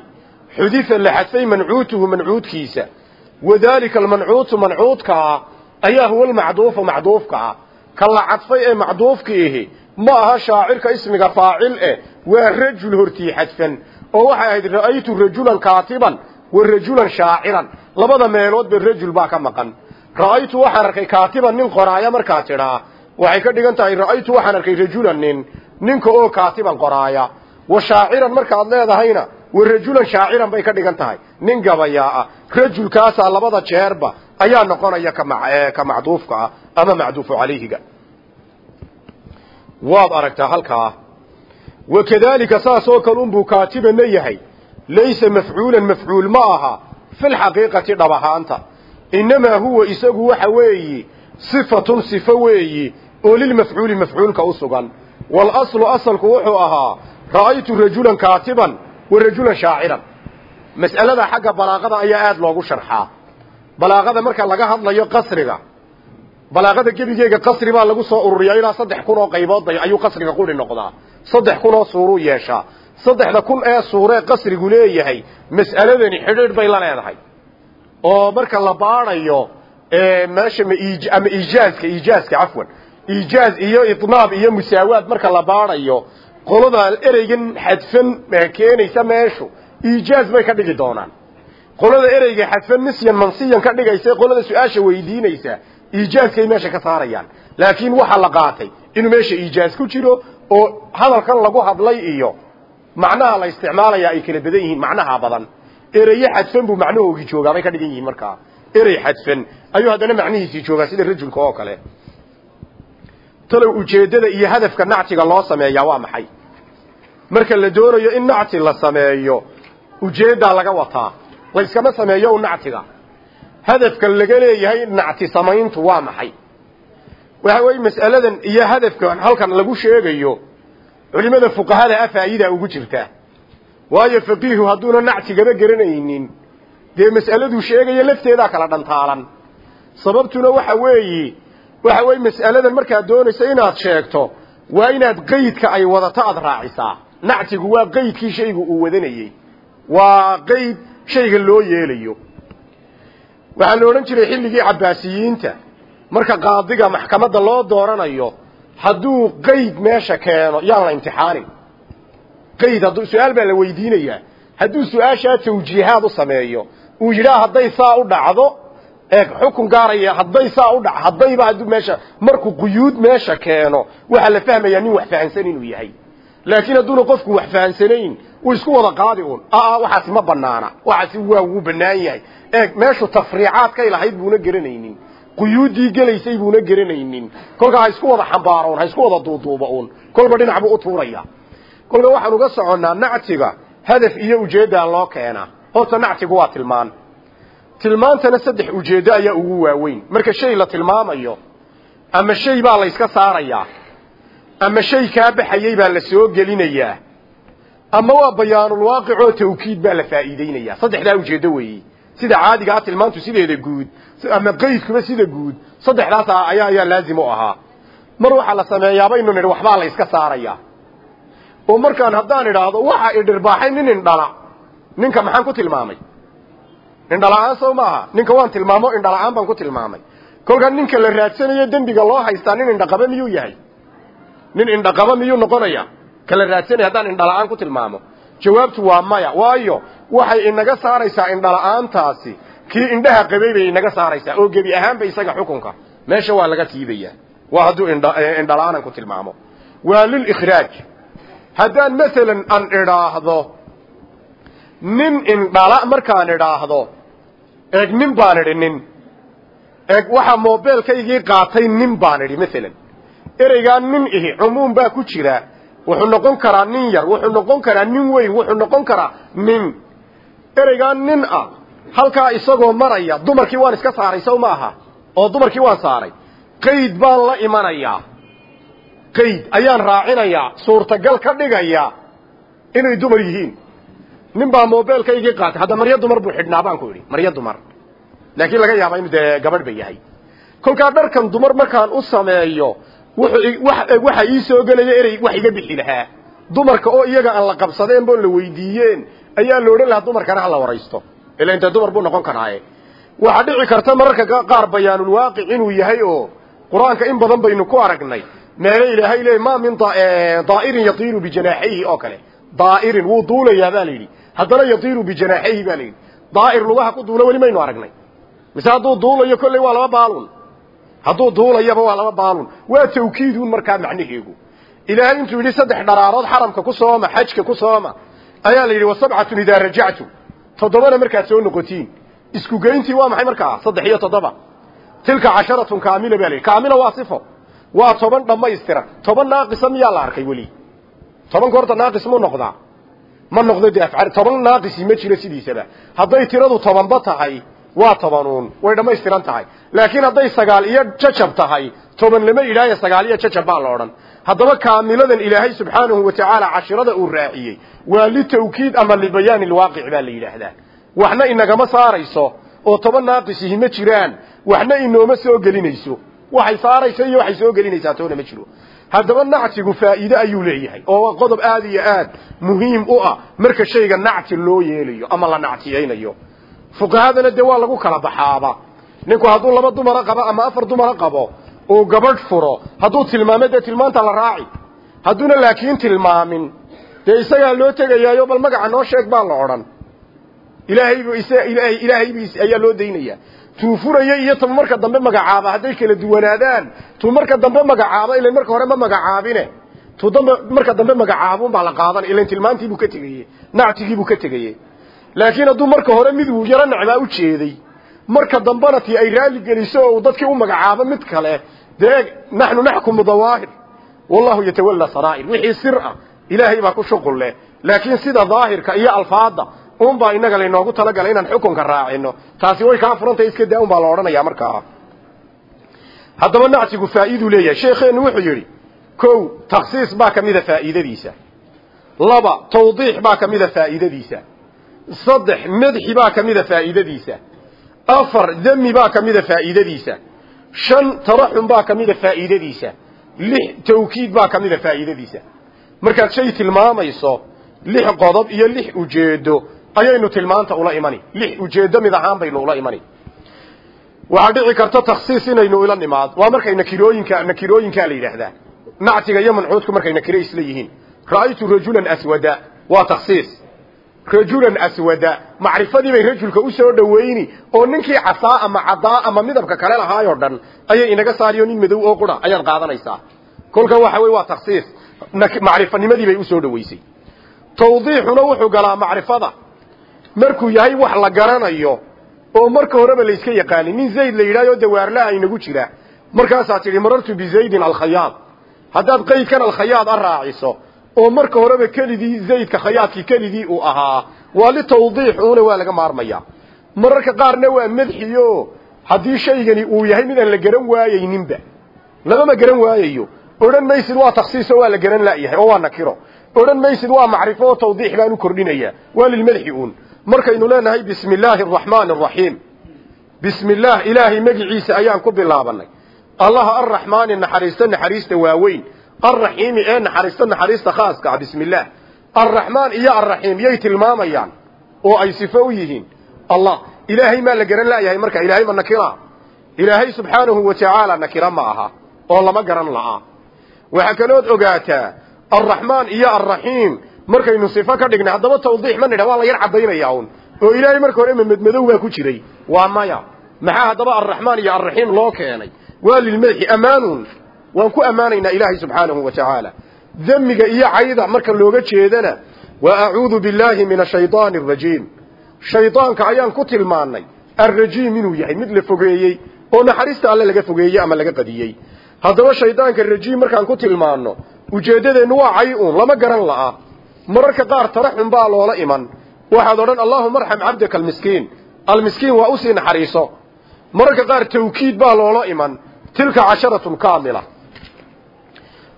xudifa la xadfay mancuutuhu mancuudkiisa wadaalika almancuutu mancuudkaa ayaa huwa almacduufu macduufka ah ka la cadfay ee macduufka ihi ma aha shaacirka ismiga faacil eh waa rajul hortii xadfan oo waxay ahayd ra'aytu rajulan kaatiban wa rajulan shaaciran labada meeloodba rajul baa ka maqan ra'aytu waxaan arkay kaatiban nin qoraaya markaa tidhaa waxay ka dhigan tahay ra'aytu waxaan arkay rajulan nin ninka oo kaatiban qoraaya. Wa shaaciran markaad leedahayna wa rajulan shaaciran bay ka dhigan tahay. Nin gabayaa ah rajulkaasaa labada jeerba ayaa noqonaya ka macduufka ah ama macduufu calayhiga. Waad aragtaa halkaa wakadaalika saasoo kale unbuu kaatibana yahay. Laysa mafcuulan mafcuul ma aha. Fi lxaqiiqati dhab ahaanta innamaa huwa isagu waxa weeyi sifatun sifo weeyi oo lilmafcuuli mafcuulka u sugan waalaslu asalku wuxuu ahaa ra'aytu rajulan kaatiban wa rajulan shaaciran mas'alada xagga balaaqada ayaa aada loogu sharxaa balaaqada marka laga hadlayo qasriga balaaqada gebigeega qasri baa lagu soo ururiyaa ilaa saddex kun oo qaybood bay ayuu qasriga quri noqdaa saddex kun oo suuruu yeeshaa saddexda kun ee suuree qasrigu leeyahay mas'aladani xidhiidh bay la leedahay oo marka la baadhayo meesha ma ama iijaaska iijaaska cafwan iijaaz iyo itnaab iyo musaawaad marka la baadhayo qolada ereygan xadfan keenaysa meeshu. Iijaaz bay ka dhigi doonaan. Qolada ereyga xadfan nisyan mansiyan ka dhigaysa qolada su'aasha weydiinaysa iijaazkay meesha ka saarayaan. Laakiin waxaa la qaatay inuu meesha iijaaz ku jiro oo hadalkan lagu hadlay iyo macnaha la isticmaalaya ay kala badan yihiin macnaha badan ereye xadfan buu macnahoogii joogaa bay ka dhigan yihiin markaa. Erey xadfan. Ayuu haddana macnihiisii joogaa sida rajulka oo kale. Talow ujeeddada iyo hadafka nactiga loo sameeyaa waa maxay? Marka la doonayo in nacti la sameeyo ujeeddaa laga wataa. Layskama sameeyo u nactiga. Hadafka laga leeyahay nacti samayntu waa maxay? Waxa weeye mas'aladan iyo hadafka halkan lagu sheegayo culimada fuqahada a faa'iida ugu jirta waayo faqiihu hadduuna nactigaba garanaynin. Dee mas'aladuu sheegaya lafteedaa kala dhantaalan. Sababtuna waxa weeye waxa weeye mas'aladan markaad doonayso inaad sheegto waa inaad qeydka ay wadato aada raacisaa. Nactigu waa qeydkii shaygu uu wadanayey. Waa qeyd shayga loo yeelayo. Waxaa la odhan jiray xilligii cabbaasiyiinta marka qaadiga maxkamadda loo dooranayo hadduu qeyd meesha keeno yaan la imtixaanin qeyd hadduu su'aal baa la weydiinayaa. Hadduu su'aashaa tawjiihaad u sameeyo uu yidhaah hadday saa u dhacdo ee xukun gaaraya hadday saa u dhac haddayba hadduu meesha markuu quyuud meesha keeno waxaa la fahmayaa nin wax fahansan inuu yahay. Laakiin hadduuna qofku wax fahansanayn uu isku wada qaadi un aa waxaasi ma banaana waxaasi waa wuu banaan yahay. Eeg meeshu tafriicaadkay lahayd buuna garanaynin. Quyuuddii gelaysay buuna garanaynin. Kolkaa ha isku wada xambaaro un isku wada duuduuba un kolba dhinac buu u tuuraya kolka waxaan uga soconnaa nactiga hadaf iyo ujeeddaa loo keenaa. Horta nactigu waa tilmaan. Tilmaantana saddex ujeeddo ayaa ugu waaweyn. Marka shay la tilmaamayo ama shay baa la yska saarayaa ama shay kaa baxayey baa la soo gelinayaa ama waa bayaanulwaaqic oo tawkiid baa la faa'iideynayaa saddexdaa ujeeddo weeye sida caadiga ah tilmaantu sideeda guud ama qeydkuba sida guud saddexdaas ayaa ayaa laazim u ahaa. Mar waxaa la sameeyaa baynu nidhi waxbaa la yska saarayaa oo markaan haddaan idhaahdo waxa idhirbaaxay nin indhala. Ninka maxaan ku tilmaamay? Indhala-aan sow maaha. Ninka waan tilmaamo indhala-aan baan ku tilmaamay. Kolkaa ninka la raadsanayo dembiga loo haystaa nin indhaqaba miyuu yahay? Nin indhaqaba miyuu noqonaya kala raadsanaya haddaan indhala-aan ku tilmaamo. Jawaabtu waa maya. Waayo waxay inaga saaraysaa indhala-aantaasi kii indhaha qabay bay inaga saaraysaa oo gebi ahaanba isaga xukunka. Meesha waa laga siibayaa waa hadduu indhala-aanan ku tilmaamo. Waa lilikhraaj haddaan masalan aan idhaahdo nin indhala markaan idhaahdo eeg nin baan idhi nin. Eeg waxaa mobeelkaygii qaatay nin baan idhi masalan ereygaa nin ihi cumuum baa ku jira. Wuxuu noqon karaa nin yar wuxuu noqon karaa nin weyn wuxuu noqon karaa nin. Ereygaa nin ah halkaa isagoo maraya dumarkii waan iska saaray sow ma aha oo dumarkii waan saaray qayd baan la imanayaa qayd ayaan raacinayaa suurtagal ka dhigayaa inay dumar yihiin. Nin baa mobeelkaygii qaatay. Hadda maryo dumar buu xidhnaa baan ku idhi maryo dumar. Laakiin laga yaaba inuu dee gabadh ba yahay. Kolkaa dharkan dumar markaan u sameeyo waxa ii soo gelaya erey wax iga bixi lahaa. Dumarka oo iyaga aan la qabsadeen boo la weydiiyeen ayaa la odhan lahaa dumarkana hala waraysto. Ila intee dumar buu noqon karaaye. Waxaa dhici karta mararka qaar bayaanulwaaqic inuu yahay oo qur'aanka in badan baynu ku aragnay meele ilaahay leey ma min daa'irin yatiiru bijanaaxayhi oo kale. Daa'irin wuu duulayaa baa la yidhi. Haddana yatiiru bijanaaxayhi baa la yidhi. Daa'ir lugaha ku duula weli maynu aragnay. Mise hadduu duulayo kolley waa laba baalun. Hadduu duulayaba waa laba baalun. Waa tawkiidun markaa macnaheegu ilaahay intuu yidhi saddex dharaarood xaramka ku sooma xajka ku sooma. Ayaa la yidhi wasabcatun idaa rajactum toddobana markaad soo noqotiin. Isku geyntii waa maxay markaa? Saddex iyo toddoba. Tilka casharatun kaamila baa kaamila waa sifo waa toban dhammaystiran toban naaqisa miyaa la arkay weli? Tobanka horta naaqis mu noqdaa ma noqdo afcaal toban naaqisi ma jiro sidiisaba. Hadday tiradu tobanba tahay waa tobanuun. Way dhammaystiran tahay. Laakiin hadday sagaal iyo jajab tahay toban lama idhaayo sagaal iyo jajab baa la odhan. Haddaba kaamiladan ilaahay subxaanahu wa tacaala cashirada uu raaciyey waa litawkiid ama libayaani lwaaqic baa la yidhaahdaa. Waxna inagama saarayso oo toban naaqisihi ma jiraan. Waxna inooma soo gelinayso waxay saaraysa iyo waxay soo gelinaysaa toona ma jiro. Haddaba nactigu faa'iide ayuu leeyahay. Oo qodob aad iyo aad muhiim u ah marka shayga nacti loo yeelayo ama la nactiyaynayo. Fuqahadana dee waa lagu kala baxaaba. Ninku hadduu laba dumara qabo ama afar dumara qabo uu gabadh furo hadduu tilmaamo dee tilmaanta la raaci. Hadduuna laakiin tilmaamin. Dee isagaa loo tegayaayo bal magaca noo sheeg baa la odhan. Ilaahaybu ilaahay ilaahayb ayaa loo daynaya tuu furaya iyo tu marka dambe magacaaba hadday kala duwanaadaan tuu marka dambe magacaaba ilan marka hore ma magacaabine. Tuu dambe marka dambe magacaabun baa la qaadan ilan tilmaantiibuu ka tegeye nactigiibuu ka tegeye laakiin hadduu marka hore mid uu yaro nacbaa u jeeday marka dambena tii ay raali geliso oo dadkii u magacaabo mid kale dee naxnu naxkumu dawaahir. Wallahu yatawalla saraa'ir wixii sir ah baa ku shuqul leh laakiin sida daahirka iyo alfaada un baa inaga laynoogu talagalay inaan xukunka raacino. Taasi way kaa furantay iska daa un baa la odhanaya markaa haddaba nactigu faa'iiduu leeyahay. Sheekheenu wuxuu yidhi kow takhsiis baa ka mida faa'iidadiisa. Laba tawdiix baa ka mida faa'iidadiisa. Saddex madxi baa ka mida faa'iidadiisa. Afar demi baa ka mida faa'iidadiisa. Shan taraxum baa ka mida faa'iidadiisa. Lix tawkiid baa ka mida faa'iidadiisa. Markaad shay tilmaamayso lix qodob iyo lix ujeedo ayaynu tilmaanta ula imani. Lix. Ujeedo mid ahaan baynu ula imani. Waxaa dhici karta takhsiis inaynu ila nimaado waa markay nakirooyinka nakirooyinkaa la yidhaahdaa. Nactiga iyo mancuudku markay nakiro isla yihiin. Ra'aytu rajulan aswada. Waa takhsiis. Rajulan aswada. Macrifadii bay rajulka u soo dhoweyni oo ninkii casaa ama caddaa ama midabka kale lahaayoo dhan ayay inaga saariyo nin madow oo qura ayaad qaadanaysaa. Kolka waxa wey waa takhsiis. Macrifanimadii bay u soo dhoweysay. Tawdiixuna wuxuu galaa macrifada markuu yahay wax la garanayo oo marka horeba la iska yaqaanin nin zayd la yidhahyo dawaarlaha inagu jira. Markaasaa tidhi marartu bizaydin alkhayaad haddaad qaydkan alkhayaad a raaciso oo marka horeba kelidii zaydka khayaadkii kelidii uu ahaa waa litawdiix uuna waa laga maarmaya. Mararka qaarna waa madxiyo haddii shaygani uu yahay midaan la garan waayeyninba lagama garan waayayo odhan maysid waa takhsiiso waa la garan la'yahay oo waa nakiro. Odhan maysid waa macrifo oo tawdiix baan u kordhinaya. Waa lilmadxi uun markaynu leenahay bismi illaahi araxmaani araxiim bismi illaah ilaahay magiciisa ayaan ku bilaabanay. Allaha arraxmaani naxariista naxariista waaweyn. Arraxiimi ee naxariista naxariista khaaska ah bismi illaah arraxmaan iyo arraxiim yay tilmaamayaan oo ay sifo u yihiin. Allah ilaahay maa la garan la'yahay marka? Ilaahay ma nakira? Ilaahay subxaanahu wa tacaala nakira ma aha oo lama garan la'aa waxaa kalood ogaataa arraxmaan iyo arraxiim markaynu sifo ka dhignay haddaba tawdiix ma nidha waa la yar caddaynaya un oo ilaahay marka hore mamadmadow baa ku jiray. Waa maya. Maxaa haddaba arraxmaan iyo arraxiim loo keenay? Waa lilmadxi ammaanun waan ku ammaanaynaa ilaahay subxaanahu wa tacaala. Demiga iyo cayda marka looga jeedana wa acuudu billaahi min ashaydaani arajiim shaydaanka ayaan ku tilmaannay alrajiim inuu yahay mid la fogeeyey oo naxariista alle laga fogeeyey ama laga qadiyey. Haddaba shaydaanka rajiim markaan ku tilmaanno ujeeddadeennu waa cay uun lama garan la'a mararka qaar taraxun baa loola iman. Waxaad odhan allaahuma arxam cabdaka almiskiin. Almiskiin waa u sii naxariiso. Mararka qaar tawkiid baa loola iman. Tilka casharatun kaamila.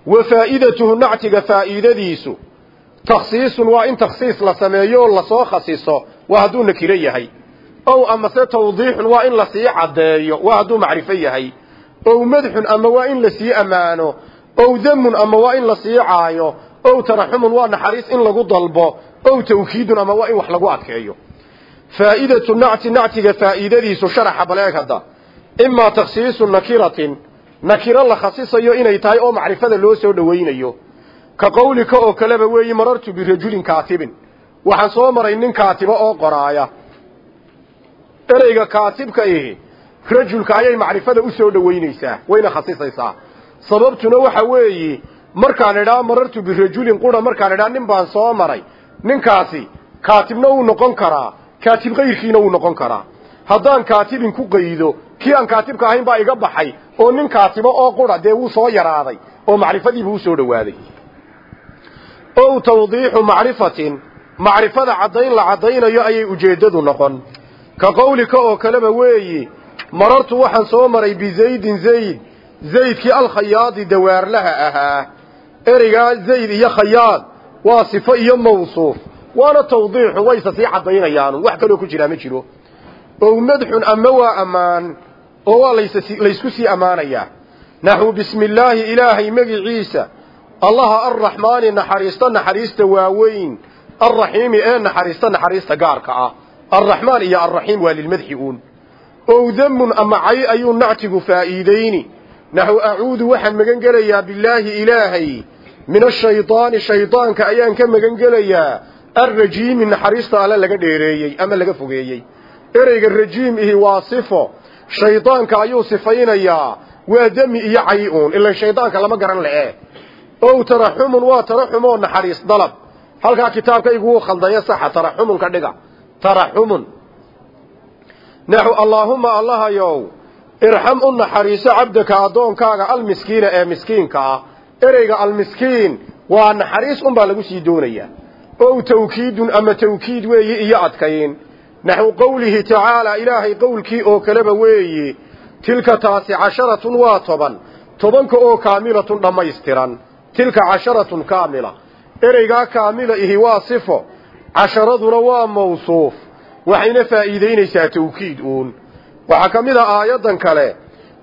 Wa faa'idatuhu nactiga faa'iidadiisu takhsiisun waa in takhsiis la sameeyo oo la soo khasiso waa hadduu nakiro yahay. Ow amase tawdiixun waa in la sii caddeeyo. Waa hadduu macrifo yahay. Ow madxun ama waa in la sii ammaano. Ow damun ama waa in la sii caayo ow taraxumun waa naxariis in lagu dalbo. Ow tawkiidun ama waa in wax lagu adkeeyo. Faa'idatu nacti nactiga faa'iidadiisu sharaxa baleeg hadda. Imaa takhsiisu nakiratin. Nakiro la khasisayo inay tahay oo macrifada loo soo dhowaynayo ka qawlika oo kaleba weeyi marartu birajulin kaatibin. Waxaan soo maray nin kaatiba oo qoraaya. Ereyga kaatibka ihi rajulka ayay macrifada u soo dhowaynaysaa wayna khasisaysaa sababtuna waxa weeyi markaan idhaa marartu birajulin qura markaan idhaa nin baan soo maray. Ninkaasi kaatibna wuu noqon karaa kaatib kayrkiina wuu noqon karaa. Haddaan kaatibin ku qaydo kii aan kaatibka ahayn baa iga baxay oo nin kaatibo oo qura dee wuu soo yaraaday oo macrifadiibuu u soo dhowaaday ow tawdiixu macrifatin macrifada caddayn la caddaynayo ayay ujeeddadu noqon. Ka qawlika oo kaleba weeyi marartu waxaan soo maray bizaydin zayd zaydkii alkhayaadi dawaarlaha ahaa ereygaa zayd iyo khayaad waa sifo iyo mawsuuf. Waana tawdiixu wayse sii caddaynayaan. Wax kaloo ku jiraa ma jiro. Ow madxun ama waa ammaan? Oo waa laysku sii ammaanayaa naxwu bismi illaahi ilaahay magiciisa. Allaha arraxmaani naxariista naxariista waaweyn. Alraxiimi ee naxariista naxariista gaarka ah. Alraxmaan iyo alraxiim waa lilmadxi uun. Ow damun ama cay ayuu nactigu faa'iidayni. Naxu acuudu waxaan magan gelayaa bilaahi ilaahay min ashaydaani shaydaanka ayaan ka magan gelayaa alrajiimi naxariista alle laga dheereeyey ama laga fogeeyey. Ereyga rajiim ihi waa sifo. Shaydaanka ayuu sifaynayaa. Waa demi iyo cay uun ilan shaydaanka lama garan le'e. Ow taraxumun waa taraxumoo naxariis dalab. Halkaa kitaabkaygu wuu khaldaya saxa taraxumun ka dhiga. Taraxumun. Naxu allaahumma allahayow irxam u naxariiso cabdaka addoonkaaga almiskiina ee miskiinka ereyga almiskiin waa naxariis unbaa lagu sii doonayaa. Ow tawkiidun ama tawkiid weeyi iyo adkayn. Naxwu qowlihi tacaalaa ilaahay qowlkii oo kaleba weeyi tilka taasi casharatun waa toban. Tobanka oo kaamilatun dhammaystiran. Tilka casharatun kaamila. Ereygaa kaamila ihi waa sifo. Casharaduna waa mawsuuf. Waxayna faa'iidaynaysaa tawkiid uun. Waxaa ka mid a aayaddan kale.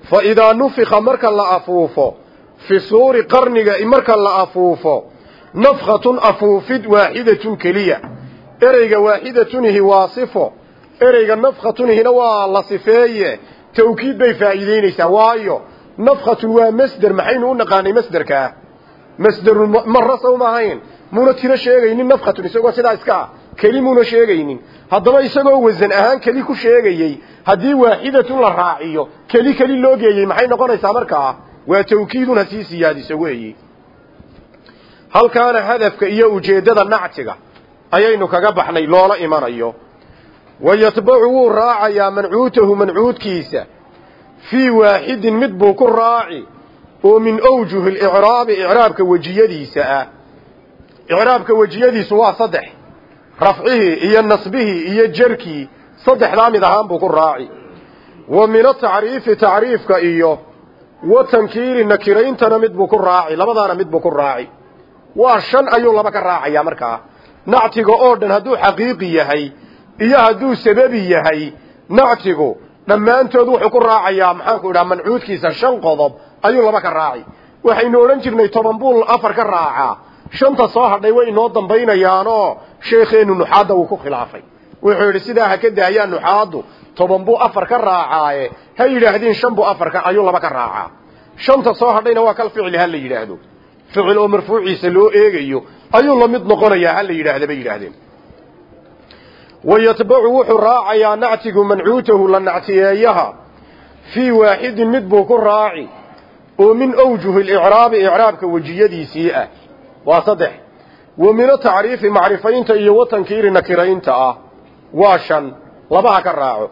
Fa idaa nufika marka la afuufo fi suuri qarniga marka la afuufo nafkhatun afuufid waaxidatun keliya. Ereyga waaxidatunihi waa sifo ereyga nafkhatunihina waa la sifeeye. Tawkiid bay faa'iidaynaysaa waayo nafkhatun waa masder maxaynu u naqaanay masderkaa masderu marra sawma ahayn. Muuna tiro sheegaynin nafkhatun isagoo sidaa iska ah. Keli muuna sheegaynin. Haddaba isagoo wasan ahaan keli ku sheegayey haddii waaxidatun la raaciyo keli keli loo maxay noqonaysaa markaa waa tawkiidun ha sii siyaadiso weeyi. Halkaana hadafka iyo ujeeddada nactiga ayaynu kaga baxnay loola imanayo. Wa yatbacu wuu raacayaa mancuutahu mancuudkiisa. Fii waaxidin mid buu ku raaci oo min awjuhi licraabi icraabka wejiyadiisa ah. Icraabka wejiyadiisu waa saddex. Rafcihii iyo nasbihii iyo jarkii saddexdaa mid ahaan buu ku raaci. Wa min atacriifi tacriifka iyo wa tankiiri nakirayntana mid buu ku raaci labadaana mid buu ku raaci. Waa shan ayuu laba ka raacaya markaa. Nactiga oo dhan hadduu xaqiiqi yahay iyo hadduu sababi yahay nactigu dhammaantood wuxuu ku raacayaa maxaanku idhaha mancuudkiisa shan qodob ayuu laba ka raaci. Waxaynu odhan jirnay toban buu afar ka raacaa shanta soo hadhay way inoo dambaynayaanoo sheekheennu nuxaadda wuu ku khilaafay. Wuxuu yidhi sidaa ha ka daayaa nuxaaddu toban buu afar ka raacaaye. Ha yidhaahdeen shan buu afarka ayuu laba ka raacaa. Shanta soo hadhayna waa kal ficli ha la yidhaahdo. Ficil oo marfuuciisa loo eegayo ayuu la mid noqonayaa ha la yidhaahda bay yidhaahdeen. Wayatbacu wuxuu raacayaa nactigu mancuutahu la nactiyeeyaha. Fii waaxidin mid buu ku raaci oo min awjuhi licraabi icraabka wejiyadiisii ah. Waa saddex. Wa mino tacriifi macrifaynta iyo watankiiri nakiraynta ah. Waa shan. Labaha ka raaco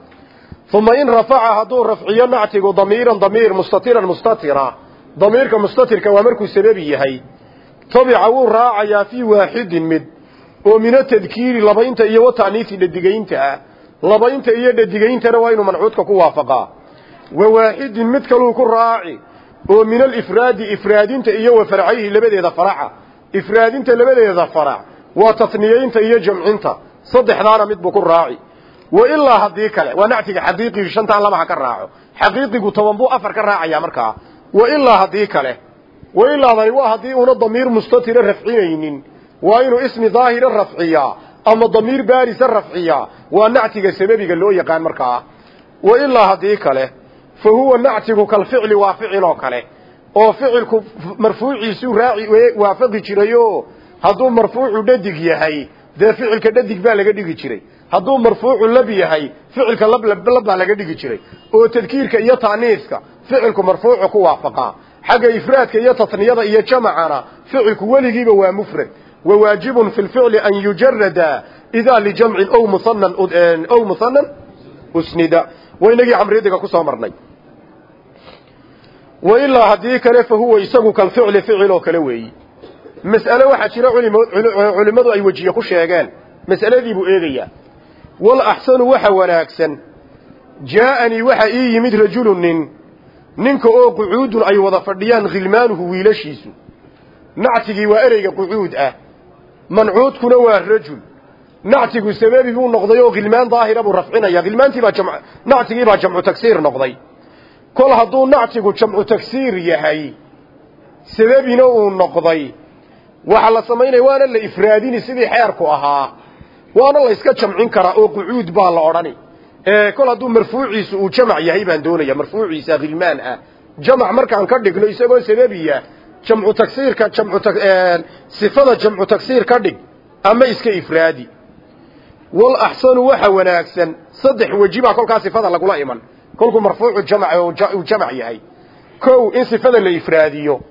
uma in rafaca hadduu rafciyo nactigu damiiran damiir mustatiran mustatira. Damiirka mustatirka waa markuu sababi yahay. Tabica wuu raacayaa fii waaxidin mid. Oo mino tadkiiri labaynta iyo wata'niisi dhadigaynta ah labaynta iyo dhadigayntana waa inuu mancuudka ku waafaqaa. Wa waaxidin mid kaluu ku raaci. Oo min alifraadi ifraadinta iyo wa farcayhi labadeeda faraca. Ifraadinta labadeeda farac. Waa tasniyeynta iyo jamcinta. Saddexdaana mid buu ku raaci wa ilaa haddii kale waa nactiga xaqiiqigi shantaan laba ha ka raaco. Xaqiiqigu toban buu afar ka raacaya markaa wa ilaa haddii kale wa ilaadani waa haddii una damiir mustatira rafcinaynin waa inuu ismi daahira rafciyaa ama damiir baarisa rafciyaa waa nactiga sababiga loo yaqaan markaa wa ilaa haddii kale fa huwa nactigu kalficli waa ficil oo kale. Oo ficilku marfuuciisuu raaci waafaqi jirayo hadduu marfuucu dhadig yahay dee ficilka dhadig baa laga dhigi jiray hadduu marfuucu lab yahay ficilka lablab baa laga dhigi jiray. Oo tadkiirka iyo taaniiska ficilku marfuucu ku waafaqaa. Xagga ifraadka iyo tasniyada iyo jamacana ficilku weligiiba waa mufrad. Wa waajibun fi lficli an yujarada idaa lijamcin ow musanan ow musanan usnida. Wa inagii camriyadiga ku soo marnay. Wa ilaa haddii kale fa huwa isagu kalficli ficil oo kale weeyi. Mas'ale waxaa jira culimmadu ay wejiye ku sheegeen. Mas'aladii buu eegayaa wal axsanu waxa wanaagsan. Jaa'anii waxa ii yimid rajulu nin. Ninka oo qucuudun ay wada fadhiyaan khilmaanuhu wiilashiisu. Nactigii waa ereyga qucuud ah. Mancuudkuna waa rajul. Nactigu sababi buu noqday oo khilmaan daahira buu rafcinaya. Khilmaantiibaa jam nactigiibaa jamcu tagsiir noqday. Kol hadduu nactigu jamcu tagsiir yahay sababina uu noqday. Waxaa la samaynaya waana la ifraadini sidii xeerku ahaa waana la iska jamcin karaa oo qucuud baa la odhani. Kol hadduu marfuuciisu uu jamac yahay baan doonaya marfuuciisa khilmaan ah. Jamac markaan ka dhigno isagoo sababiya jamcu tagsiirka jamcu sifada jamcu tagsiir ka dhig ama iska ifraadi. Wal axsanu waxa wanaagsan saddex weji baa kolkaa sifada lagula iman. Kolkuu marfuucu jamac uu jamac yahay. Kow in sifada la ifraadiyo.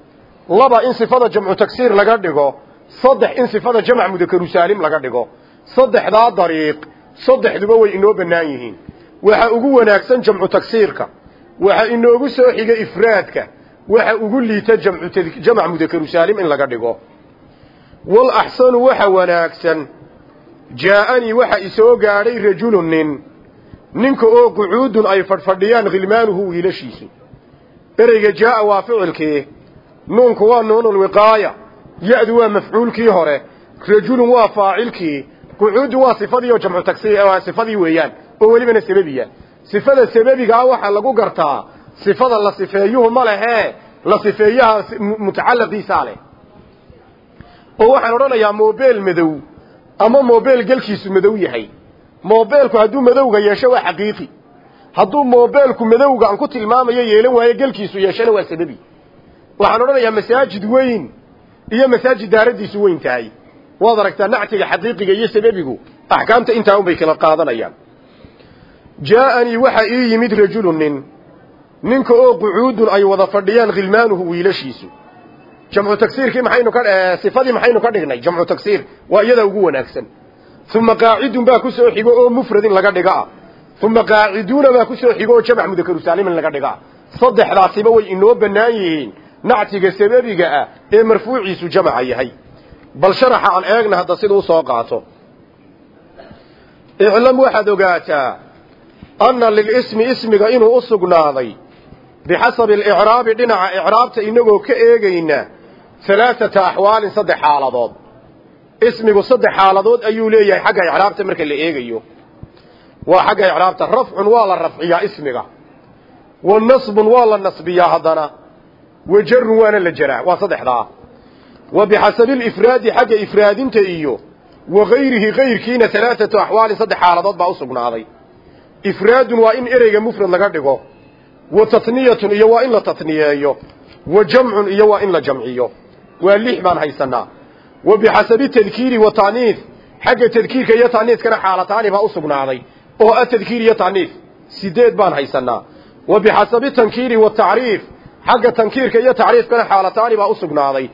Laba in sifada jamcu tagsiir laga dhigo. Saddex in sifada jamac mudakaru saalim laga dhigo saddexdaa dariiq saddexduba way inoo bannaan yihiin. Waxa ugu wanaagsan jamcu tagsiirka waxa inoogu soo xiga ifraadka waxa ugu liita jamc mudakaru saalim in laga dhigo. Wal axsanu waxa wanaagsan jaa'anii waxa isoo gaadhay rajulun nin ninka oo qucuudun ay fadhfadhiyaan khilmaanuhu wiilashiisu ereyga jaa'a waa ficilkii nuunku waa nuunulwiqaaya ya-du waa mafcuulkii hore rajulun waa faacilkii qucuudun waa sifadii oo jamcu tagsiir waa sifadii weeyaan oo welibana sababiya sifada sababigaa waxaa lagu gartaa sifada la sifeeyuhu ma lehee la sifeeyaha mutacalaqiisaa leh. Oo waxaan odhanayaa mobel madow ama mobel gelkiisu madow yahay. Mobeelku hadduu madowga yeesho waa xaqiiqi. Hadduu mobeelku madowga aan ku tilmaamayo yeelan waayo gelkiisu yeeshana waa sababi. Waxaan odhanayaa masaajid weyn iyo masaajid daaraddiisu weyn tahay waad aragtaa nactiga xaqiiqiga iyo sababigu axkaamta intaa unbay kala qaadanayaan. Jaa'anii waxa ii yimid rajulu nin. Ninka oo qucuudun ay wada fadhiyaan khilmaanuhu wiilashiisu. Jamcu tagsiirkii maxaynu ka sifadii maxaynu ka dhignay jamcu tagsiir waa iyada ugu wanaagsan. Uma qaacidun baa ku soo xigo oo mufrad in laga dhiga. Ah uma qaaciduuna baa ku soo xigo oo jamc mudakaru saalim in laga dhiga. Ah saddexdaasiba way inoo bannaan yihiin. Nactiga sababiga ah ee marfuuciisu jamaca yahay bal sharaxa aan eegna hadda sida u soo qaato. Iclam waxaad ogaataa anna lilismi ismiga inuu u sugnaaday bixasabi alicraabi dhinaca icraabta inagoo ka eegayna halaaata axwaalin saddex xaaladood. Ismigu saddex xaaladood ayuu leeyahay xagga icraabta marka la eegayo. Waa xagga icraabta rafcun waa la rafciyaa ismiga. Wa nasbun waa la nasbiyaa haddana. Wa jarun waana la jaraa waa saddexdaa saddex xaaladood baa u sugnaaday. Ifraadun waa in ereyga mufrad laga dhigo wa tatniyatun iyo waa in la tatniyeeyo wa jamcun iyo waa in la jamciyo. Waa lix baan haysanaa. Wa bixasabi tadkiiri wa taaniif xagga tadkiirka iyo taaniifkana xaalataani baa u sugnaaday. Oo ah tadkiir iyo taaniif sideed baan haysanaa. Wa bixasabi tankiiri watacriif xagga tankiirka iyo tacriifkana xaalataani baa u sugnaaday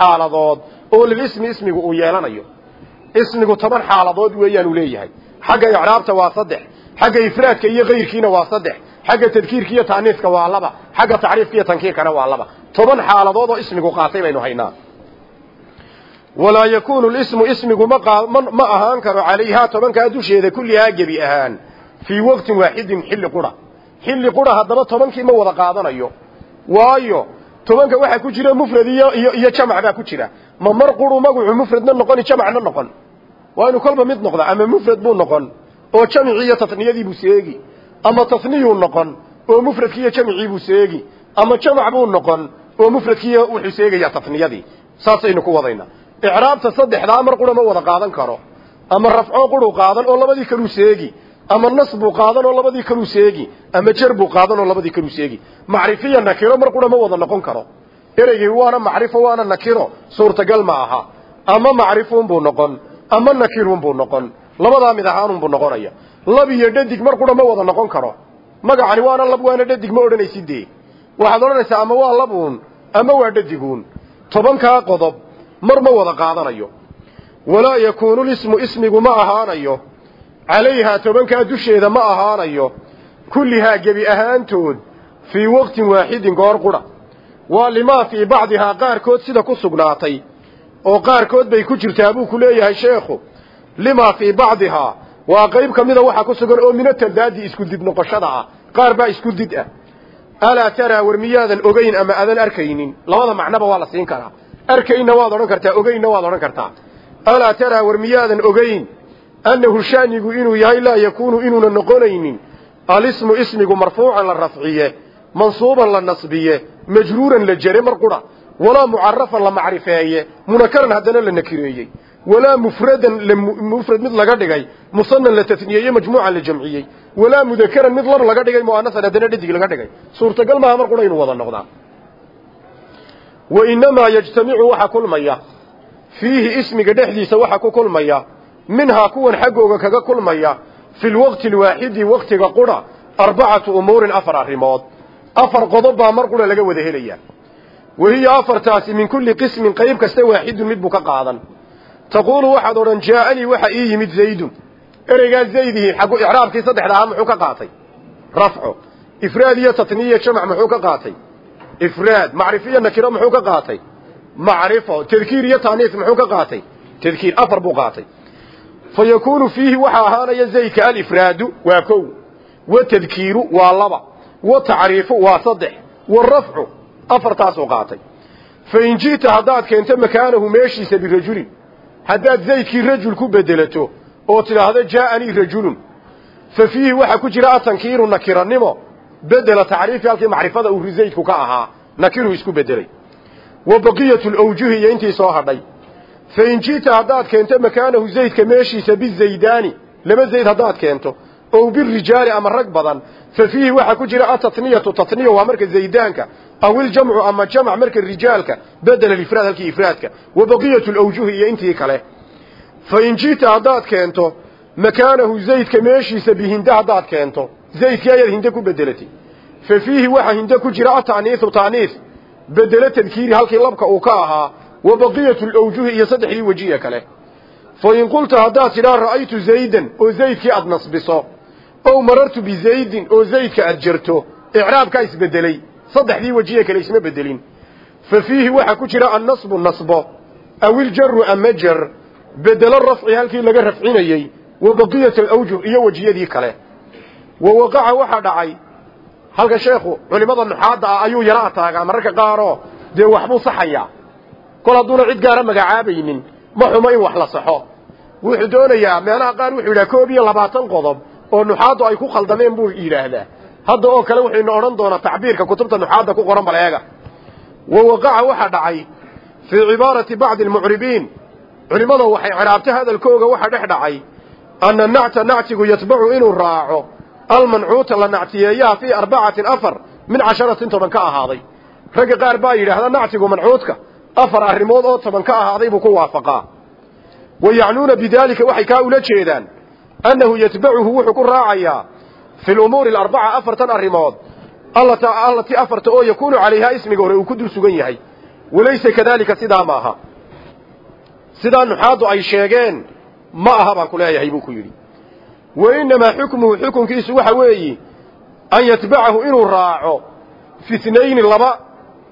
xaaladood oo lilismi ismigu uu yeelanayo ismigu toban xaaladood weeyaan uu leeyahay xagga icraabta waa saddex xagga ifraadka iyo kayrkiina waa saddex xagga tadkiirka iyo taaniifka waa laba xagga tacriifka iyo tankiirkana waa laba toban xaaladood oo ismigu qaatay baynu haynaa walaa yakuunu lismu ismigu ma ahaan karo calayhaa tobankaa dusheeda kullihaa gebi ahaan fii waqtin waaxidin xilli qura xilli qura haddaba tobankii ma wada qaadanayo waayo. Tobanka waxaa ku jira mufrad iyo iyo iyo jamac baa ku jira. Ma mar quru magacu mufradna noqon jamacna noqon. Waa inu kolba mid noqda ama mufrad buu noqon oo jamicii iyo tasniyadii buu seegi. Ama tasniyuu noqon oo mufradkii iyo jamicii buu seegi. Ama jamac buu noqon oo mufradkii wuxuu seegaya tasniyadii. Saasaynu ku wadaynaa icraabta saddexdaa mar qura ma wada qaadan karo. Ama rafco quru qaadan oo labadii kaluu seegi ama nas buu qaadan oo labadii kaluu seegi. Ama jar buu qaadan oo labadii kaluu seegi. Macrifiya nakiro mar qura ma wada noqon karo. Ereygii waana macrifo waana nakiro. Suurtagal ma aha. Ama macrifuun buu noqon. Ama nakiruun buu noqon. Labadaa mid ahaanun buu noqonaya. Lab iyo dhadig mar qura ma wada noqon karo. Magacani waana lab waana dhadig ma odhanaysid dee? Waxaad odhanaysaa ama waa labuun ama waa dhadiguun tobankaa qodob. Mar ma wada qaadanayo. Walaa yakuunu lismu ismigu ma ahaanayo calayhaa tobankaa dusheeda ma ahaanayo kullihaa gebi ahaantood fii waqtin waaxidin goor qura waa limaa fii bacdihaa qaarkood sida ku sugnaatay oo qaarkood bay ku jirtaa buu ku leeyahay sheekhu limaa fii bacdihaa waa qayb ka mida waxa ku sugan oo minatadaadi isku did noqoshada ah qaar baa isku did ah alaa taraa war miyaadan ogeyn ama adan arkaynin labada macnoba waa la siin karaa arkayna waad odhan kartaa ogeynna waad odhan kartaa alaa taraa war miyaadan ogeyn annahu shanigu inuu yahay laa yakuunu inuuna noqonaynin alismu ismigu marfuucan la rafciye mansuuban la nasbiye majruuran la jere mar qura walaa mucarafan la macrifeeye munakaran haddana la nakireeyey walaa mufradan mufrad mid laga dhigay musanan la tasniyeeye majmuucan la jamciyey walaa mudakaran mid lab laga dhigay mu'anasan haddana dhadig laga dhigay. Suurtagal maaha mar qura inuu wada noqdaa. Wa inamaa yajtamicu waxa kulmaya fiihi ismiga dhexdiisa waxa ku kulmaya minhaa kuwan xaggooga kaga kulmaya fi lwaqti alwaaxidi waqtiga qura arbacatu umuurin afar arrimood. Afar qodob baa mar qura laga wada helaya wahiya afartaasi min kulli qismin qayb kasta waaxidun mid buu ka qaadan. Taquulu waxaad odhan jaaanii waxa ii yimid zaydun. Ereygaa zaydihi xaggu icraabkii saddexda ahaa muxuu ka qaatay? Rafco ifraad iyo tatniya jamac muxuu ka qaatay? Ifraad. Macrifiyo nakiro muxuu ka qaatay? Macrifo. Tadkiir iyo taaniis muxuu ka qaatay? Tadkiir afar buu qaatay fa yakuunu fiihi waxaa ahaanaya zaydka alifraadu waa kow watadkiiru waa laba watacriifu waa saddex warafcu afartaasuu qaatay fain ji'ta haddaad keento makaanahu meeshiisa birajulin haddaad zaydkii rajul ku bedelato oo tidhaahdo jaa'anii rajulun fa fiihi waxaa ku jira atankiiru nakiranimo bedela tacriifi halkii macrifada uu zaydku ka ahaa nakiruu isku bedelay wa baqiyatu lawjuhi iyo intii soo hadhay fain ji'ta haddaad keento makaanahu zaydka meeshiisa bizaydaani laba zayd haddaad keento ow birijaali ama rag badan fa fiihi waxaa ku jira atatniyatu tatniya waa marka zaydaanka aw iljamcu ama jamc marka rijaalka bedela ifraad halkii ifraadka wa baqiyatu lawjuhi iyo intii kale fain ji'ta haddaad keento makaanahu zaydka meeshiisa bihinda haddaad keento zaydkii ayaad hinde ku bedelatay fa fiihi waxaa hinde ku jira ata'niisu ta'niis bedelo tadkiiri ka ahaa lawjuhi iyo saddexdii wejiye kale. Fain qulta haddaad tidhaa ra'aytu zaydan oo zaydkii aad nasbiso ow marartu bizaydin oo zaydka aad jerto icraabkaa isbedeley saddexdii wejiye kale isma bedelin fa fiihi waxaa ku jira annasbu nasbo aw iljaru ama jar bedelo rafci halkii laga rafcinayey wa baqiyat alawjuh iyo wejiyadii kale. Wa waqaca waxaa dhacay halka sheekhu culimada nuxaadda ah ayuu yaro ataagaa mararka qaaroo dee waxbuu saxayaa kol hadduuna cid gaara magacaabaynin ma xumo in wax la saxo. Wuxuu doonayaa meelaha qaar wuxuu yidhaha koob iyo labaatan qodob oo nuxaaddu ay ku khaldameen buu yidhaahdaa. Hadda oo kale wuxuyna odhan doonaa tacbiirka kutubta nuxaadda ku qoran bal eega wa waqaca waxaa dhacay fii cibaarati bacdi almucribiin. Culimmada waxay ciraabta hadalkooga waxa dhex dhacay anna nacta nactigu yatbacu inuu raaco. Almancuuta la nactiyeeyaha fii arbacatin afar min casharatin toban ka ahaaday. Ragga qaar baa yidhaahda nactigu mancuudka afar arrimood oo toban ka ahaaday buu ku waafaqaa. Wa yacnuuna bidaalika waxay kaa ula jeedaan annahu yatbacuhu wuxuu ku raacayaa fi lumuuri alarbaca afartan arrimood allatii afarta oo yakuunu calayhaa ismiga hore uu ku dul sugan yahay. Walaysa kadaalika sidaa maaha sidaa nuxaaddu ay sheegeen ma aha baan ku leeyahay buu ku yidhi. Wa innamaa xukmuhu xukunkiisu waxa weeyi an yatbacahu inuu raaco fi laba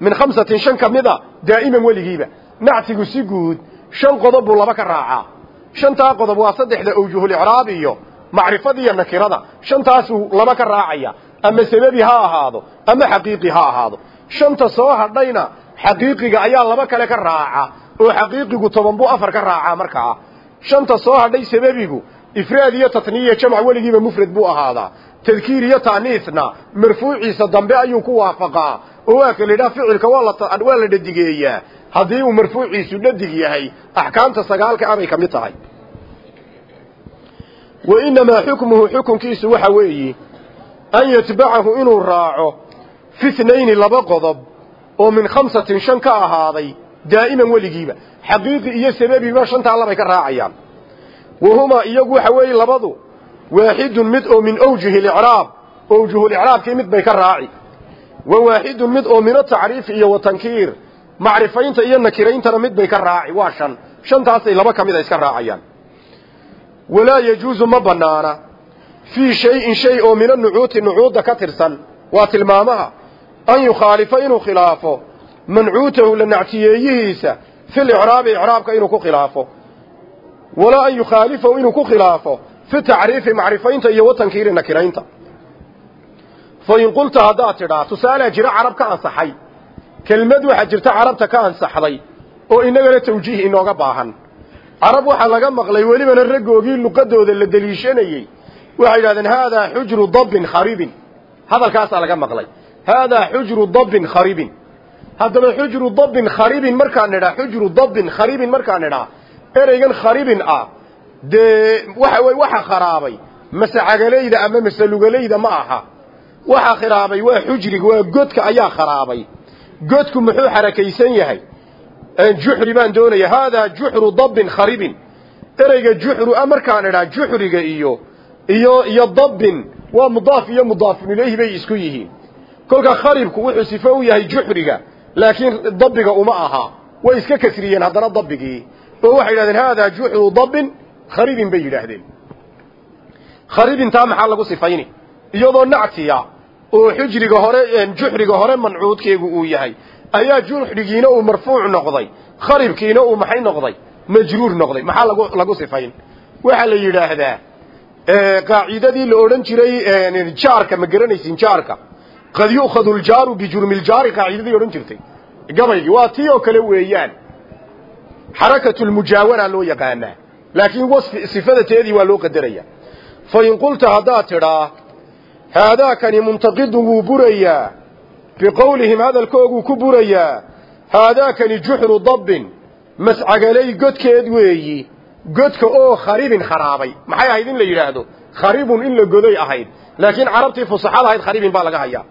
min khamsatin shan ka mid a daa'iman weligiiba. Nactigu si guud shan qodob buu laba ka raacaa. Shantaa qodob waa saddexda awjuhulicraab iyo macrifadiiyo nakirada. Shantaasuu laba ka raacaya. Ama sababi ha ahaado ama xaqiiqi ha ahaado. Shanta soo hadhayna xaqiiqiga ayaa laba kale ka raaca oo xaqiiqigu toban buu afar ka raacaa markaa. Shanta soo hadhay sababigu ifraad iyo tatniya jamc weligiiba mufrad buu ahaadaa. Tadkiir iyo ta'niisna marfuuciisa dambe ayuu ku waafaqaa oo waa ka lidhaa ficilka waa la dhadigeeyaa. Haddii uu marfuuciisu dhadig yahay axkaamta sagaalka abay ka mid tahay. Wa inamaa xukmuhu xukunkiisu waxa weeyi an yatbacahu inuu raaco fi tnayni laba qodob oo min khamsatin shan ka ahaaday daa'iman weligiiba. Xaqiiqi iyo sababiba shantaa labay ka raacayaan. Wa humaa iyagu waxa weeye labadu waaxidun mid oo min awjihi licraab awjuhulicraabkii mid bay ka raaci wa waaxidun mid oo min atacriifi iyo watankiir macrifaynta iyo nakirayntana mid bay ka raaci waa shan. Shantaasay laba ka mid a iska raacayaan. Walaa yajuusu ma banaana fii shayin shay oo mina nucuuti nucuudda ka tirsan waa tilmaamaha. An yukhaalifa inuu khilaafo. Mancuutahu la nactiyeeyihiisa fil icraabi icraabka inuu ku khilaafo. Walaa an yukhaalifahu inuu ku khilaafo fi tacriifi macrifaynta iyo watankiiri nakiraynta fa in qulta haddaad tidhaa tusaalea jira carab ka ansaxay kelmad waxaa jirta carabta ka ansaxday oo inagana tawjiih inooga baahan carab waxaa laga maqlay welibana raggoogii luqadooda la deliishanayey waxay yidhahdeen haadaa xujru dabbin kharibin hadalkaasaa laga maqlay haadaa xujru dabbin kharibin haddaba xujru dabbin kharibin markaan nidhaa xujru dabbin kharibin markaan nidhaa ereygan kharibin ah dee waxa waxa kharaabay mase cagalayda ama mase lugalayda ma aha waxa khiraabay waa xujriga waa godka ayaa kharaabay godku muxuu xarakaysan yahay? Juxri baan doonaya haadaa juxru dabbin kharibin. Ereyga juxru a markaan idhaa juxriga iyo iyo iyo dabbin waa mudaaf iyo mudaafun ilayhi bay isku yihiin. Kolka kharibku wuxuu sifo u yahay juxriga laakiin dabbiga uma aha. Way iska kasriyeen haddana dabbigii oo waxay yidhahdeen haadaa juxru dabbin kharibin bay yidhaahdeen. Kharibintaa maxaa lagu sifayni? Iyadoo nactiya oo xujriga hore juxriga hore mancuudkeegu uu yahay. Ayaa juxrigiina uu marfuuc noqday kharibkiina uu maxay noqday? Majruur noqday. Maxaa lagu sifayn? Waxaa la yidhaahdaa qaacidadii la odhan jiray jaarka ma garanaysin jaarka. Qad yu'khadu ljaaru bijurmi ljaari qaacidadii odhan jirtay. Gabaygii waa tii oo kale weeyaan. Xarakatu lmujaawara loo yaqaanaa. Laakiin wasfi sifadateedii waa loo qadaraya fa in qulta haddaad tidhaa haadaakani muntaqidun wuu burayaa. Biqowlihim hadalkooguu ku burayaa. Haadaakani juxru dabbin. Mascagalay godkeed weeyi. Godka oo kharibin kharaabay. Maxay ahayd in la yidhaahdo? Kharibun in la goday ahayd. Laakiin carabtii fusaxada ahayd kharibin baa laga hayaa.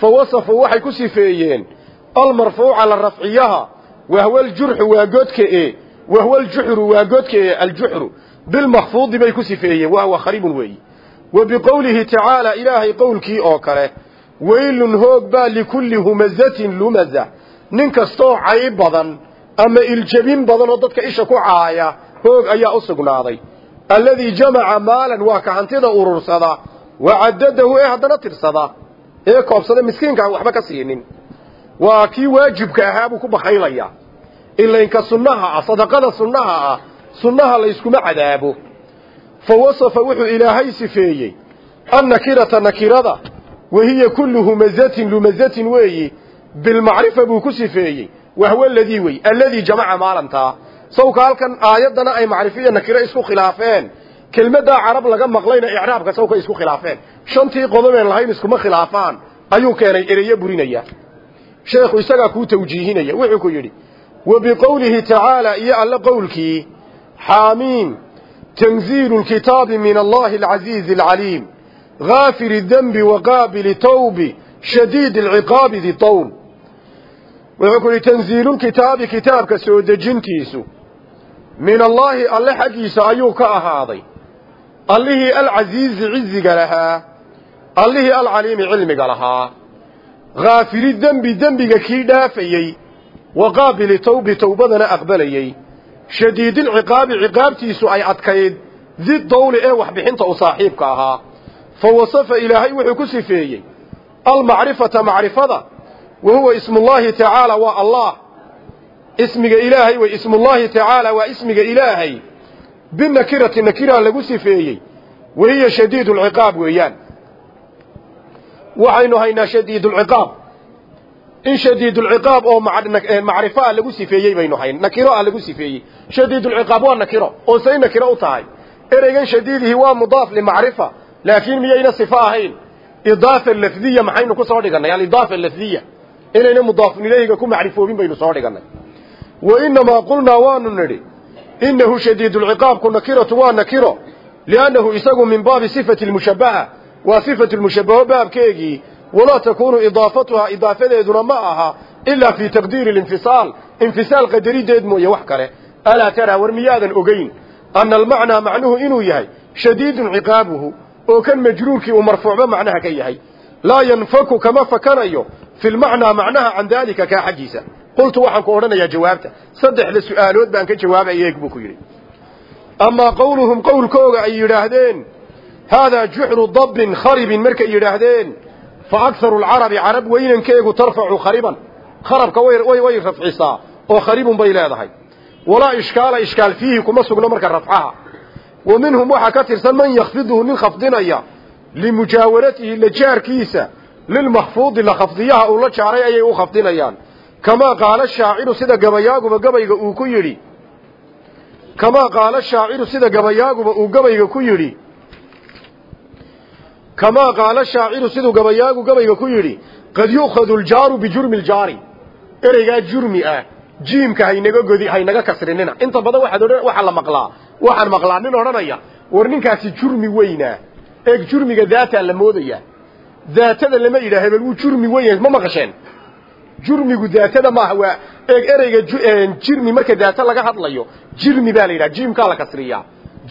Fa wasafuu waxay ku sifeeyeen. Almarfuuca la rafciyaha. Wahwa aljurxu waa godka e wahwa aljuxru waa godka e aljuxru. Bilmakfuudi bay ku sifeeyeen. Wahwa kharibun weeyi wa biqowlihi tacaala ilaahay qowlkii oo kale weylun hoog baa likulli humazatin lumaza. Nin kastoo cayb badan ama iljabin badan oo dadka isha ku caaya hoog ayaa u sugnaaday. Alladii jamaca maalan waa ka hantida urursada wa caddadahu ee haddana tirsada ee koobsada miskiinka aan waxba ka siinin. Waa kii waajibka fa wasafa wuxuu ilaahay sifeeyey annakirata nakirada wahiya kullu humazatin lumazatin weeyi bilmacrifa buu ku sifeeyey wahwa aladii wey alladii jamaca maalantaa sawka halkan aayaddana ay macrifo iyo nakiro isku khilaafeen. Kelmaddaa carab laga maqlayna icraabka sawka isku khilaafeen. Shantii qodobeen lahayn iskuma khilaafaan ayuu keenay ereyo burinaya. Sheekhu isagaa kuu tawjiihinaya wuxuu ku yidhi wa biqowlihi tacaala iyo alle qowlkii xaamiim allahi alcasiizi alcaliim gaafiri dembi waqaabili tawbi shadiid alciqaabi di town wuxuu ku yidhi tanziilulkitaabi kitaabka soo dejintiisu min allaahi alle xaggiisa ayuu ka ahaaday allihii alcasiizi ciziga lahaa allihii alcaliimi cilmiga lahaa haafili dembi dembiga kii dhaafayey wa qaabili tawbi towbadana aqbalayey shadiidilciqaabi ciqaabtiisu ay adkayd. Didawli ee waxbixinta u saaxiibka ahaa. Fa wasafa ilaahay wuxuu ku sifeeyey almacrifata macrifada wa huwa ismullaahi tacaala waa allah. Ismiga ilaahay way ismullaahi tacaala waa ismiga ilaahay. Binakirati nakira lagu sifeeyey. Wahiya shadiidu lciqaab weeyaan. Waxaynu haynaa shadiidulciqaab in shadiidulciqaab oo macrifo ah lagu sifeeyey baynu hayn. Nakiro ah lagu sifeeyey. Shadiidulciqaab waa nakiro. Oo say nakiro u tahay. Ereygan shadiidihi waa mudaaf limacrifa laakiin miyayna sifo ahayn? Idaafa lafdiya maxaynu ku soo dhigannay? Alidaafa lafdiya. Inayna mudaafun ilayhiga ku macrifoobin baynu soo dhigannay wa inamaa qulnaa waanu nidhi inahu shadiidulciqaabku nakiratu waa nakiro liannahu isagu min baabi sifati lmushabaha waa sifatu lmushabaho baabkeegii walaa takuunu idaafatuhaa idaafadeeduna ma aha ilaa fii taqdiiri linfisaal infisaal qadarideed mooye wax kale. Alaa taraa war miyaadan ogeyn ana almacnaa macnuhu inuu yahay shadiidun ciqaabuhu oo kan majruurkii uu marfuucba macnaha ka yahay. Laa yanfaku kama fakanayo fi lmacnaa macnaha can daalika kaa xaggiisa. Qultu waxaan ku odhanayaa jawaabta. Saddexda su'aalood baan ka jawaabaya eeg buu ku yidhi. Amaa qowluhum qowlkooga ay yidhaahdeen haadaa juxru dabbin kharibin markay yidhaahdeen fa akharu alcarabi carab weynankeegu tarfacu khariban. Kharabka way rafcisaa oo kharibun bay leedahay. Walaa ishkaala ishkaal fiihi kuma sugno marka rafcaha. Wa minhum waxaa ka tirsan man yakhfiduhu nin khafdinaya limujaawaratihi la jaarkiisa lilmakhfuudi la khafdiyaha uu la jaaray ayay u khafdinayaan. Kamaa qaala shaaciru sida gabayaaguba gabayga uu ku yidhi. Kamaa qaala shaaciru sida gabayaaguba uu gabayga ku yidhi kamaa qaala shaaciru siduu gabayaagu gabayga ku yidhi qad yu'khadu ljaaru bijurmi ljaari ereygaa jurmi ah jiimka haynaga godi haynaga kasrinina inta badan waxaad odhan waxaa la maqlaa waxaan maqlaa nin odhanaya war ninkaasi jurmi weynaa eeg jurmiga daataa la moodayaa daatada lama yidhaha hebel wuu jurmi weyn ma maqasheen jurmigu daatada maaha waa eeg ereyga jirmi marka daata laga hadlayo jirmi baa la yidhaha jiimkaa la kasriyaa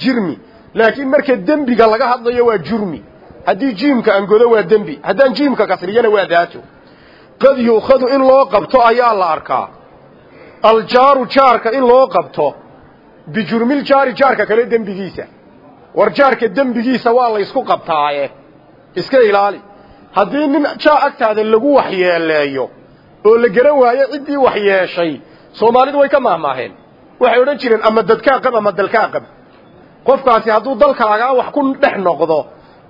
jirmi laakiin marka dembiga laga hadlayo waa jurmi haddii jiimka aan godo waa dembi haddaan jiimka kasriyana waa daato. Qad yu'khadu in loo qabto ayaa la arkaa. Aljaaru jaarka in loo qabto bijurmil jaari jaarka kale dembigiisa. War jaarka dembigiisa waa la ysku qabtaaye. Iska ilaali. Haddii nin jaa agtaada lagu waxyeeleeyo oo la garan waayo ciddii waxyeeshay soomaalidu way ka maahmaaheen waxay odhan jireen ama dadkaa qab ama dalkaa qab. Qofkaasi hadduu dalkaagaa wax ku dhex noqdo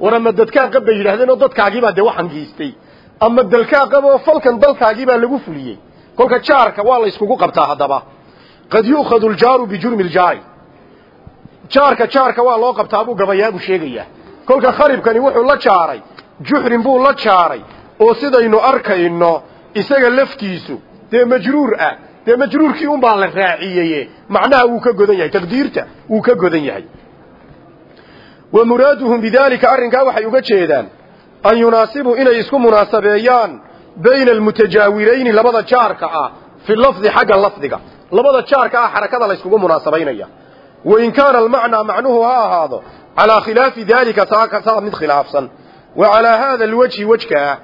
war ama dadkaa qab bay yidhahdeen oo dadkaagiibaa dee waxan geystay. Ama dalkaa qab oo falkan dalkaagiibaa lagu fuliyey. Kolka jaarka waa la yskugu qabtaa haddaba. Qad yu'khadu ljaaru bijurmi ljaari jaarka jaarka waa loo qabtaa buu gabayaabu sheegayaa. Kolka kharibkani wuxuu la jaaray juxrin buu la jaaray oo sidaynu arkayno isaga laftiisu dee majruur ah dee majruurkii unbaa la raaciyeye. Macnaha wuu ka godan yahay taqdiirta wuu ka godan yahay wa muraaduhum bidaalika arrinkaa waxay uga jeedaan an yunaasibuu inay isku munaasabeeyaan bayna almutajaawirayni labada jaarka ah fi lafdi xagga lafdiga. Labada jaarka ah xarakada la yskugu munaasabaynaya. Wain kaana almacnaa macnuhu ha ahaado calaa khilaafi daalika saa mid khilaafsan. Wa calaa haada alwejhi wejkaa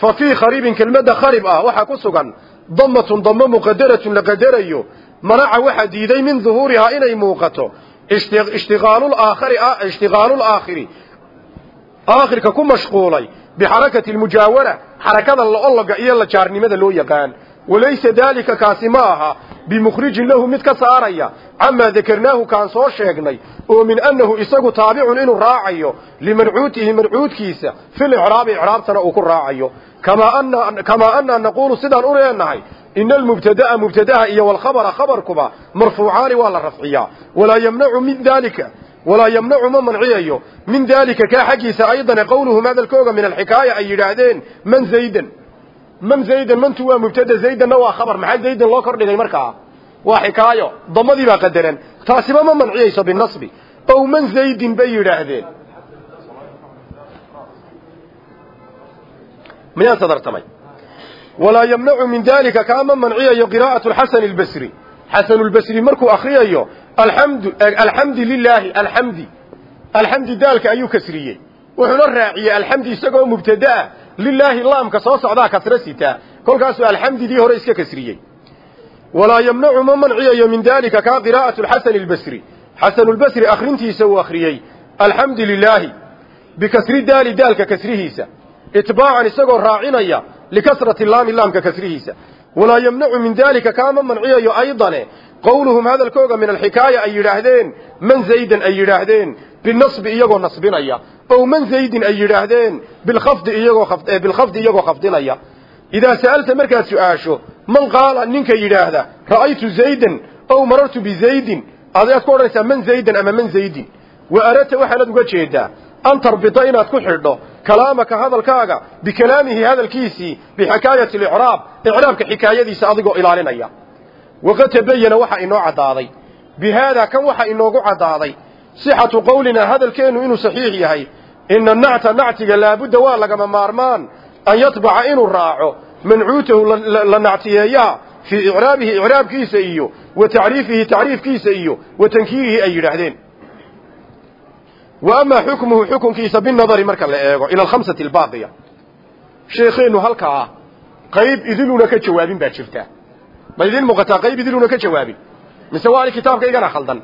fa fii kharibin kelmadda kharib ah waxaa ku sugan damatun damo muqadaratun la qadarayo manaca waxaa diiday min duhuurihaa inay muuqato ishtiqaalulaakhari ishtiqaalulaakhiri aakhirka ku mashquulay bixarakati almujaawara xarakada laologa iyo la jaarnimada loo yaqaan. Walaysa daalika kaasi ma aha bimukhrijin lahu mid ka saaraya. Camaa dakarnaahu kaan soo sheegnay oo min annahu isagu taabicun inuu raacayo limancuutihi mancuudkiisa fil icraabi icraabtana uu ku raacayo. Kamaa annaa naquulu sidaan u leenahay ina almubtada'a mubtadaha iyo walkhabara khabarkuba marfuucaani waa la rafciyaa walaa yamnacu min daalika walaa yamnacu ma manciyayo min daalika kaa xaggiisa aydana qowluhum hadalkooga min alxikaaya ay yidhaahdeen man zaydan man zaydan mantu waa mubtada zaydanna waa khabar maxaa zaydan loo kordhigay markaa waa xikaayo damadii baa qadaran taasiba ma manciyayso binasbi ow man zaydin bay yidhaahdeen walaa yamnacu min dalika kaama manciyayo qiraa'atu xasani albasri. Xasanulbasri markuu akriyayo alxamdu alxamdi lilaahi alxamdi alxamdi daalka ayuu kasriyey. Wuxuuna raaciyey alxamdi isagoo mubtada'a lilaahi laamka soo socdaa kasro sitaa kolkaasuu alxamdidii hore iska kasriyey. Walaa yamnacu ma manciyayo min dalika kaa qiraa'atu xasani albasri. Xasanulbasri akhrintiisa uu akhriyey alxamdu lilaahi bikasri daali daalka kasrihiisa. Itbaacan isagoo raacinaya likasrati laami laamka kasrihiisa walaa yamnacu min dalika kaama manciyayo aydane qowluhum hadalkooga min alxikaaya ay yidhaahdeen man zaydan ay yidhaahdeen binasbi iyagoo nasbinaya ow man zaydin ay yidhaahdeen bilkhafdi iyagoo bilkhafdi iyagoo khafdinaya idaa sa'alta markaad su'aasho man qaala ninka yidhaahda ra'aytu zaydan ow marartu bizaydin adaad ku odhanaysaa man zaydan ama man zaydin wa aradta waxaanad uga jeedaa an tarbita inaad ku xidho kalaamaka hadalkaaga bikalaamihi hadalkiisii bixikaayati alicraab icraabka xikaayadiisa adigoo ilaalinaya waqad tabayana waxa inoo caddaaday bi haadaa kan waxa inoogu caddaaday sixatu qowlinaa hadalkeennu inuu saxiix yahay ina nacta nactiga laabudda waa lagama maarmaan an yatbaca inuu raaco mancuutahu la nactiyeeyaa fii icraabihi icraabkiisa iyo wa tacriifihi tacriifkiisa iyo wa tankiirihi ay yidhaahdeen wa amaa xukmuhu xukunkiisa binadari marka la eego ila alkhamsati albaaqiya sheekheennu halkaa qayb idinuna ka jawaabin baa jirta. Ma idin muuqataa qayb idinuna ka jawaabin? Mise waa ani kitaabkaygana khaldan?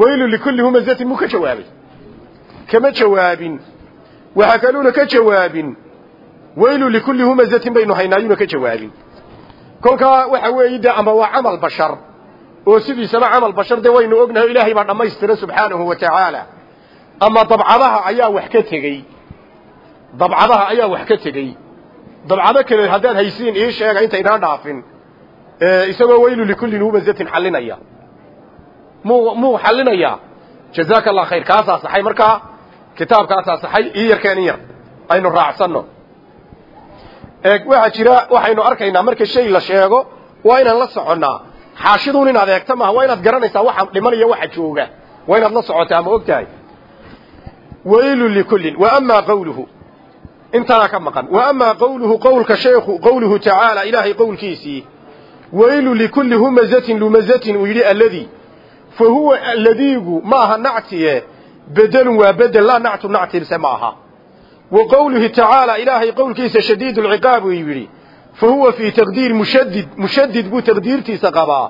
Weylu likulli humazatin muu ka jawaabay kama jawaabin? Waxaa kaluuna ka jawaabin weylu likulli humazatin baynu haynaayuna ka jawaabin. Kolkaa waxa weeye dee ama waa camal bashar oo sidiisaba camal bashar dee waynu ognahay ilaahay baa dhammaystiran subxaanahu wa tacaala. Ama dabcadaha ayaa wax ka tegey. Dabcadaha ayaa wax ka tegey. Dabcado kale haddaad haysiin ii sheega intaynaan dhaafin isagoo weylu likulli humazatin xalinaya muu muu xallinayaa jazaaka allah khayr kaasaa saxay? Markaa kitaabkaasaa saxay? Ii yarkeen in yar. Aynu raacsanno. Waxaa jira waxaynu arkaynaa marka shay la sheego waa inaan la soconnaa xaashiduun inaad eegta maaha waa inaad garanaysaa waxa dhimanaya waxa jooga. Waa inaad la socotaa ma og tahay likullin. Wa amaa qawluhu. Intanaa ka maqan. Wa amaa qawluhu qowlka sheekhu qowluhu tacaala ilaahay qowlkiisii. Waylu likulli humazatin lumazatin uu yidhi alladii fa huwa aladiigu maaha nactiye bedelun waa bedel laa nactu nactirse maaha wa qowlihi tacaala ilaahay qowlkiisa shadiid lciqaab uu yidhi fa huwa fii taqdiir mushadid mushadid buu taqdiirtiisa qabaa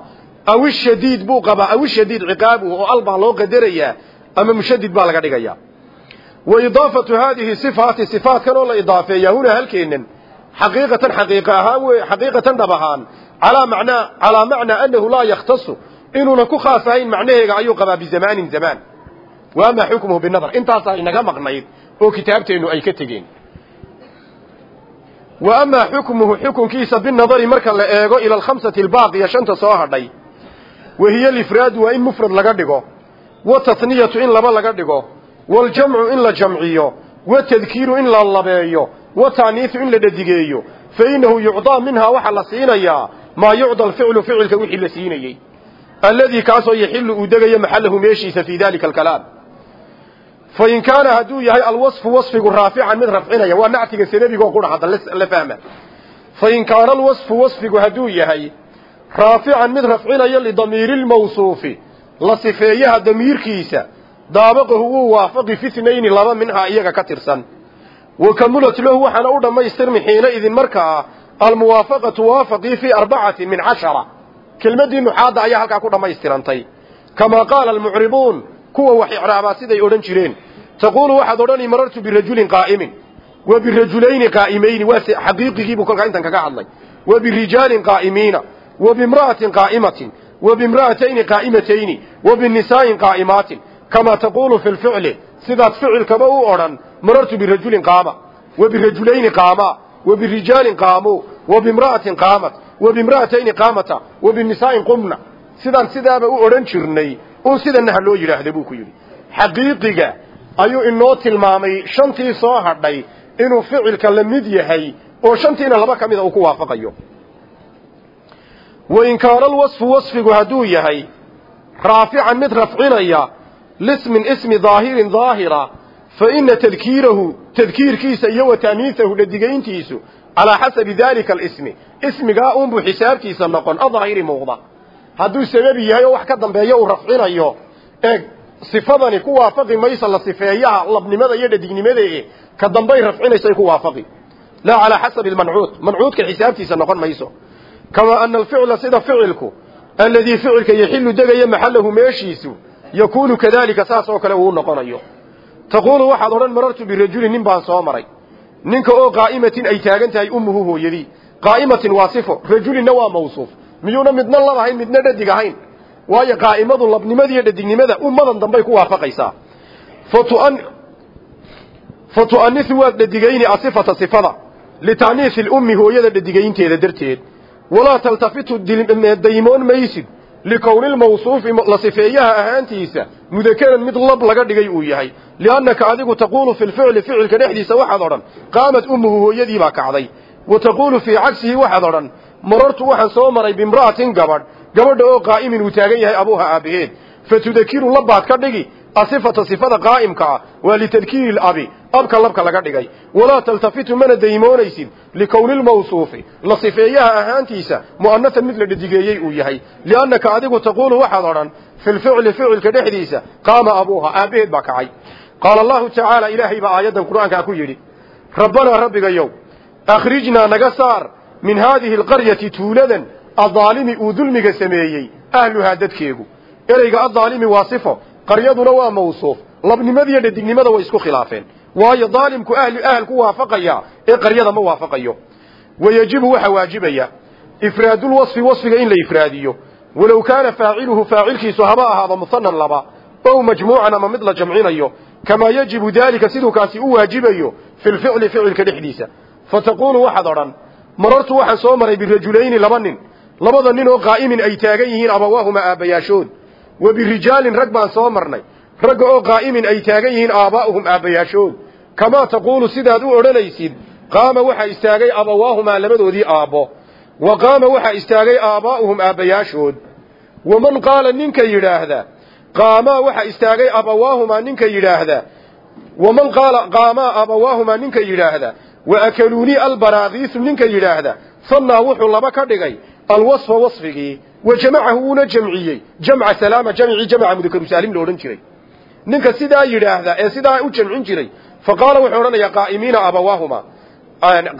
aw ishadiid buu qabaa aw ishadiid ciqaabuhu oo al baa loo qadarayaa ama mushadid baa laga dhigayaa wa idaafatu haadihi sifaati sifaatkan oo la idaafeeyaa huna halkeennan xaqiiqatan xaqiiqa ahaan wey xaqiiqatan dhab ahaan calaa macnaa calaa macnaa annahu laa yakhtasu inuuna ku khaas ahayn macnaheega ayuu qabaa bizamaanin zamaan wa amaa xukmuhu binadar intaasaa inaga maqnayd oo kitaabteennu ay ka tegeen wa amaa xukmuhu xukunkiisa binadari marka la eego ila alkhamsati albaaqiya shanta soo hadhay wa hiya alifraadu waa in mufrad laga dhigo watatniyatu in laba laga dhigo waaljamcu in la jamciyo watadkiiru in la labeeyo wataaniisu in la dhadigeeyo fa innahu yucdaa minhaa waxaa la siinayaa maa yucda alficlu ficilka wixii la siinayey alladii kaasoo yaxilu uu degayo maxallahu meeshiisa fii dalika alkalaam fain kaana hadduu yahay alwasfu wasfigu raafican mid rafcinaya waa nactiga sanabigoo qura hadda la fahma. Fain kaana alwasfu wasfigu hadduu yahay raafican mid rafcinaya lidamiiri lmawsuufi la sifeeyaha damiirkiisa daabaqahu wuu waafaqi fi tnayni laba minhaa iyaga ka tirsan. Wa kamulat lahu waxaana u dhammaystirmi xiina idin markaa almuwaafaqatu waafaqii fii arbacatin min cashara. Kelmaddii nuxaadda ayaa halkaa ku dhammaystirantay. Kamaa qaala almucribuun kuwa wax icraabaa siday odhan jireen. Taquulu waxaad odhani marartu birajulin qaa'imin. Wa birajulayni qaa'imayni waa xaqiiqigiibuu kolkaa intan kaga hadlay. Wa birijaalin qaa'imiina wa bimra'atin qaa'imatin wa bimra'atayni qaa'imatayni wa binisaa'in qaa'imaatin kamaa taquulu fi lficli sidaad ficilkaba u odhan marartu birajulin qaama. Wa birajulayni qaamaa wa birijaalin qaamuu wa bimra'atin qaamat wa bimra'atayni qaamata wa binisaa'in qumna. Sidaan sidaaba u odhan jirnay un sidana ha loo yidhaahda buu ku yidhi. Xaqiiqiga ayuu inoo tilmaamay shantii soo hadhay inuu ficilka la mid yahay oo shantiina laba ka mida uu ku waafaqayo. Wain kaana alwasfu wasfigu hadduu yahay raafican mid rafcinaya lismin ismi daahirin daahira fa ina tadkiirahu tadkiirkiisa iyo wa dhadigayntiisu calaa xasabi daalika alismi. Ismigaa unbuu xisaabtiisa noqon adaahiri muuqda hadduu sababi yahay oo wax ka dambeeyo uu rafcinayo eeg sifadani ku waafaqi maysa la sifeeyaha labnimada iyo dhadignimada ka dambay rafcinaysay ku waafaqi. Laa calaa xasabi lmancuud mancuudka xisaabtiisa noqon mayso. Kamaa ana alficla sida ficilku alladii ficilka yaxilu degaya maxallahu meeshiisu yakuunu kadalika saas oo kale uu noqonayo. Taquulu waxaad odhan marartu birajulin nin baan soo maray. Ninka oo qaa'imatin ay taagan tahay ummuhu hooyadii. Qaa'imatin waa sifo rajulinna waa mawsuuf miyuuna midna lab ahayn midna dhadig ahayn. Waayo qaa'imadu labnimadiiyo dhadignimada ummadan dambay ku waafaqaysaa. Fa tu'anisu waad dhadigayni asifata sifada. Lita'niisi lummi hooyada dhadigaynteeda darteed. Walaa taltafitu daymoon maysid. Likowni lmawsuufi la sifeeyaha ahaantiisa mudakaran mid lab laga dhigay uu yahay. Liannaka adigu taquulu fi lficli ficilka dhexdiisa waxaad odhan qaamad ummuhu hooyadii baa kacday. Wa taquulu fii cagsihi waxaad odhan marartu waxaan soo maray bimra'atin gabadh gabadha oo qaa'imin uu taagan yahay abuuha aabbaheed fatudakiru labbaad ka dhigi asifata sifada qaa'imka ah waa litadkiiri labi abka labka laga dhigay walaa taltafitu mana daymoonaysid likowni lmawsuufi la sifeeyaha ahaantiisa mu'anatan mid la dhadigeeyey uu yahay liannaka adigu taquulu waxaad odhan fi lficli ficilka dhexdiisa qaama abuuha aabbaheed baa kacay qaala allahu tacaala ilaahay baa aayaddan qur'aankaa ku yidhi rabbanaa rabbigayow akhrijnaa naga saar min haadihi alqaryati tuuladan addaalimi uu dulmiga sameeyey ahluhaa dadkeegu. Ereyga addaalimi waa sifo qaryaduna waa mawsuuf labnimadiiyo dhadignimada way isku khilaafeen. Waayo daalimku ahli ahal ku waafaqaya ee qaryada ma waafaqayo. Wayajibu waxaa waajibaya ifraadulwasfi wasfiga in la ifraadiyo. Walow kaana faaciluhu faacilkiisu haba ahaado muhanan laba ow majmuucan ama mid la jamcinayo kamaa yajibu daalika siduu kaasi u waajibayo fi lficli ficilka dhexdiisa. Fataquulu waxaad odhan marartu waxaan soo maray birajulayni laba nin. Labada nin oo qaa'imin ay taagan yihiin abawaahuma aabbayaashood. Wa birijaalin rag baan soo marnay. Ragga oo qaa'imin ay taagan yihiin aabbaa'uhum aabbayaashood. Kamaa taquulu sidaad u odhanaysid qaama waxaa istaagay abawaahumaa labadoodii aabbo. Wa qaama waxaa istaagay aabbaa'uhum aabbayaashood. Waman qaala ninka yidhaahda qaamaa waxaa istaagay abawaahumaa ninka yidhaahda. Waman qaala qaamaa abawaahumaa ninka yidhaahda wa akaluunii albaraakiisu ninka yidhaahda fannaa wuxuu laba ka dhigay alwasfa wasfigii wa jamacahu uuna jamciyey jamca salaama jamcii jamca mudakarusaalim la odhan jiray ninka sidaa yidhaahda ee sidaa u jamcin jiray fa qaala wuxuu odhanayaa qaa'imiina abawaahuma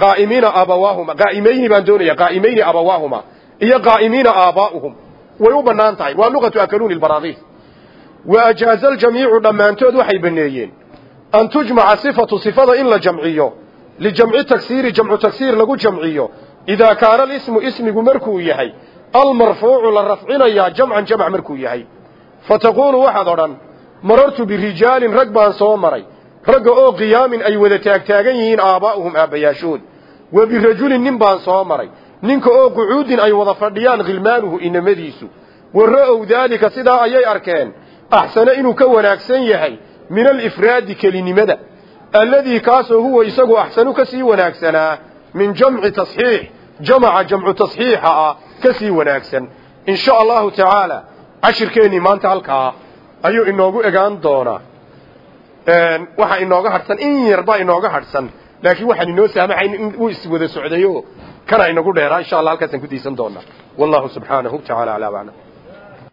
qaa'imiina abawaahuma qaa'imayni baan doonaya qaa'imayni abawaahuma iyo qaa'imiina aabaa'uhum way u bannaan tahay waa luqatu akaluuni albaraakiis wa ajaaza aljamiicu dhammaantood waxay jamciyo lijamci taksiiri jamcu taksiir lagu jamciyo idaa kaana alismu ismigu markuu yahay almarfuucu la rafcinayaa jamcan jamc markuu yahay fa taquulu waxaad odhan marartu birijaalin rag baan soo maray ragga oo qiyaamin ay wada taagtaagan yihiin aabbaa'uhum aabbayaashood wa birajulin nin baan soo maray ninka oo qucuudin ay wada fadhiyaan khilmaanuhu inamadiisu wa ra'ow daalika sidaa ayay arkeen axsane inuu ka wanaagsan yahay min alifraadi kelinimada alladii kaasoo huwa isagu axsanu ka sii wanaagsanaa min jamci tasxiix jamaca jamcu tasxiixa ah ka sii wanaagsan. In sha allahu tacaala cashirkeennii maanta halkaa ayuu inoogu egaan doonaa waxaa inooga hadhsan in yarbaa inooga hadhsan laakiin waxaan inoo saamaxayn in uu iswada socdayo. Kana inagu dheeraa insha allah halkaasaan ku diisan doonaa wallahu subxaanahu tacaala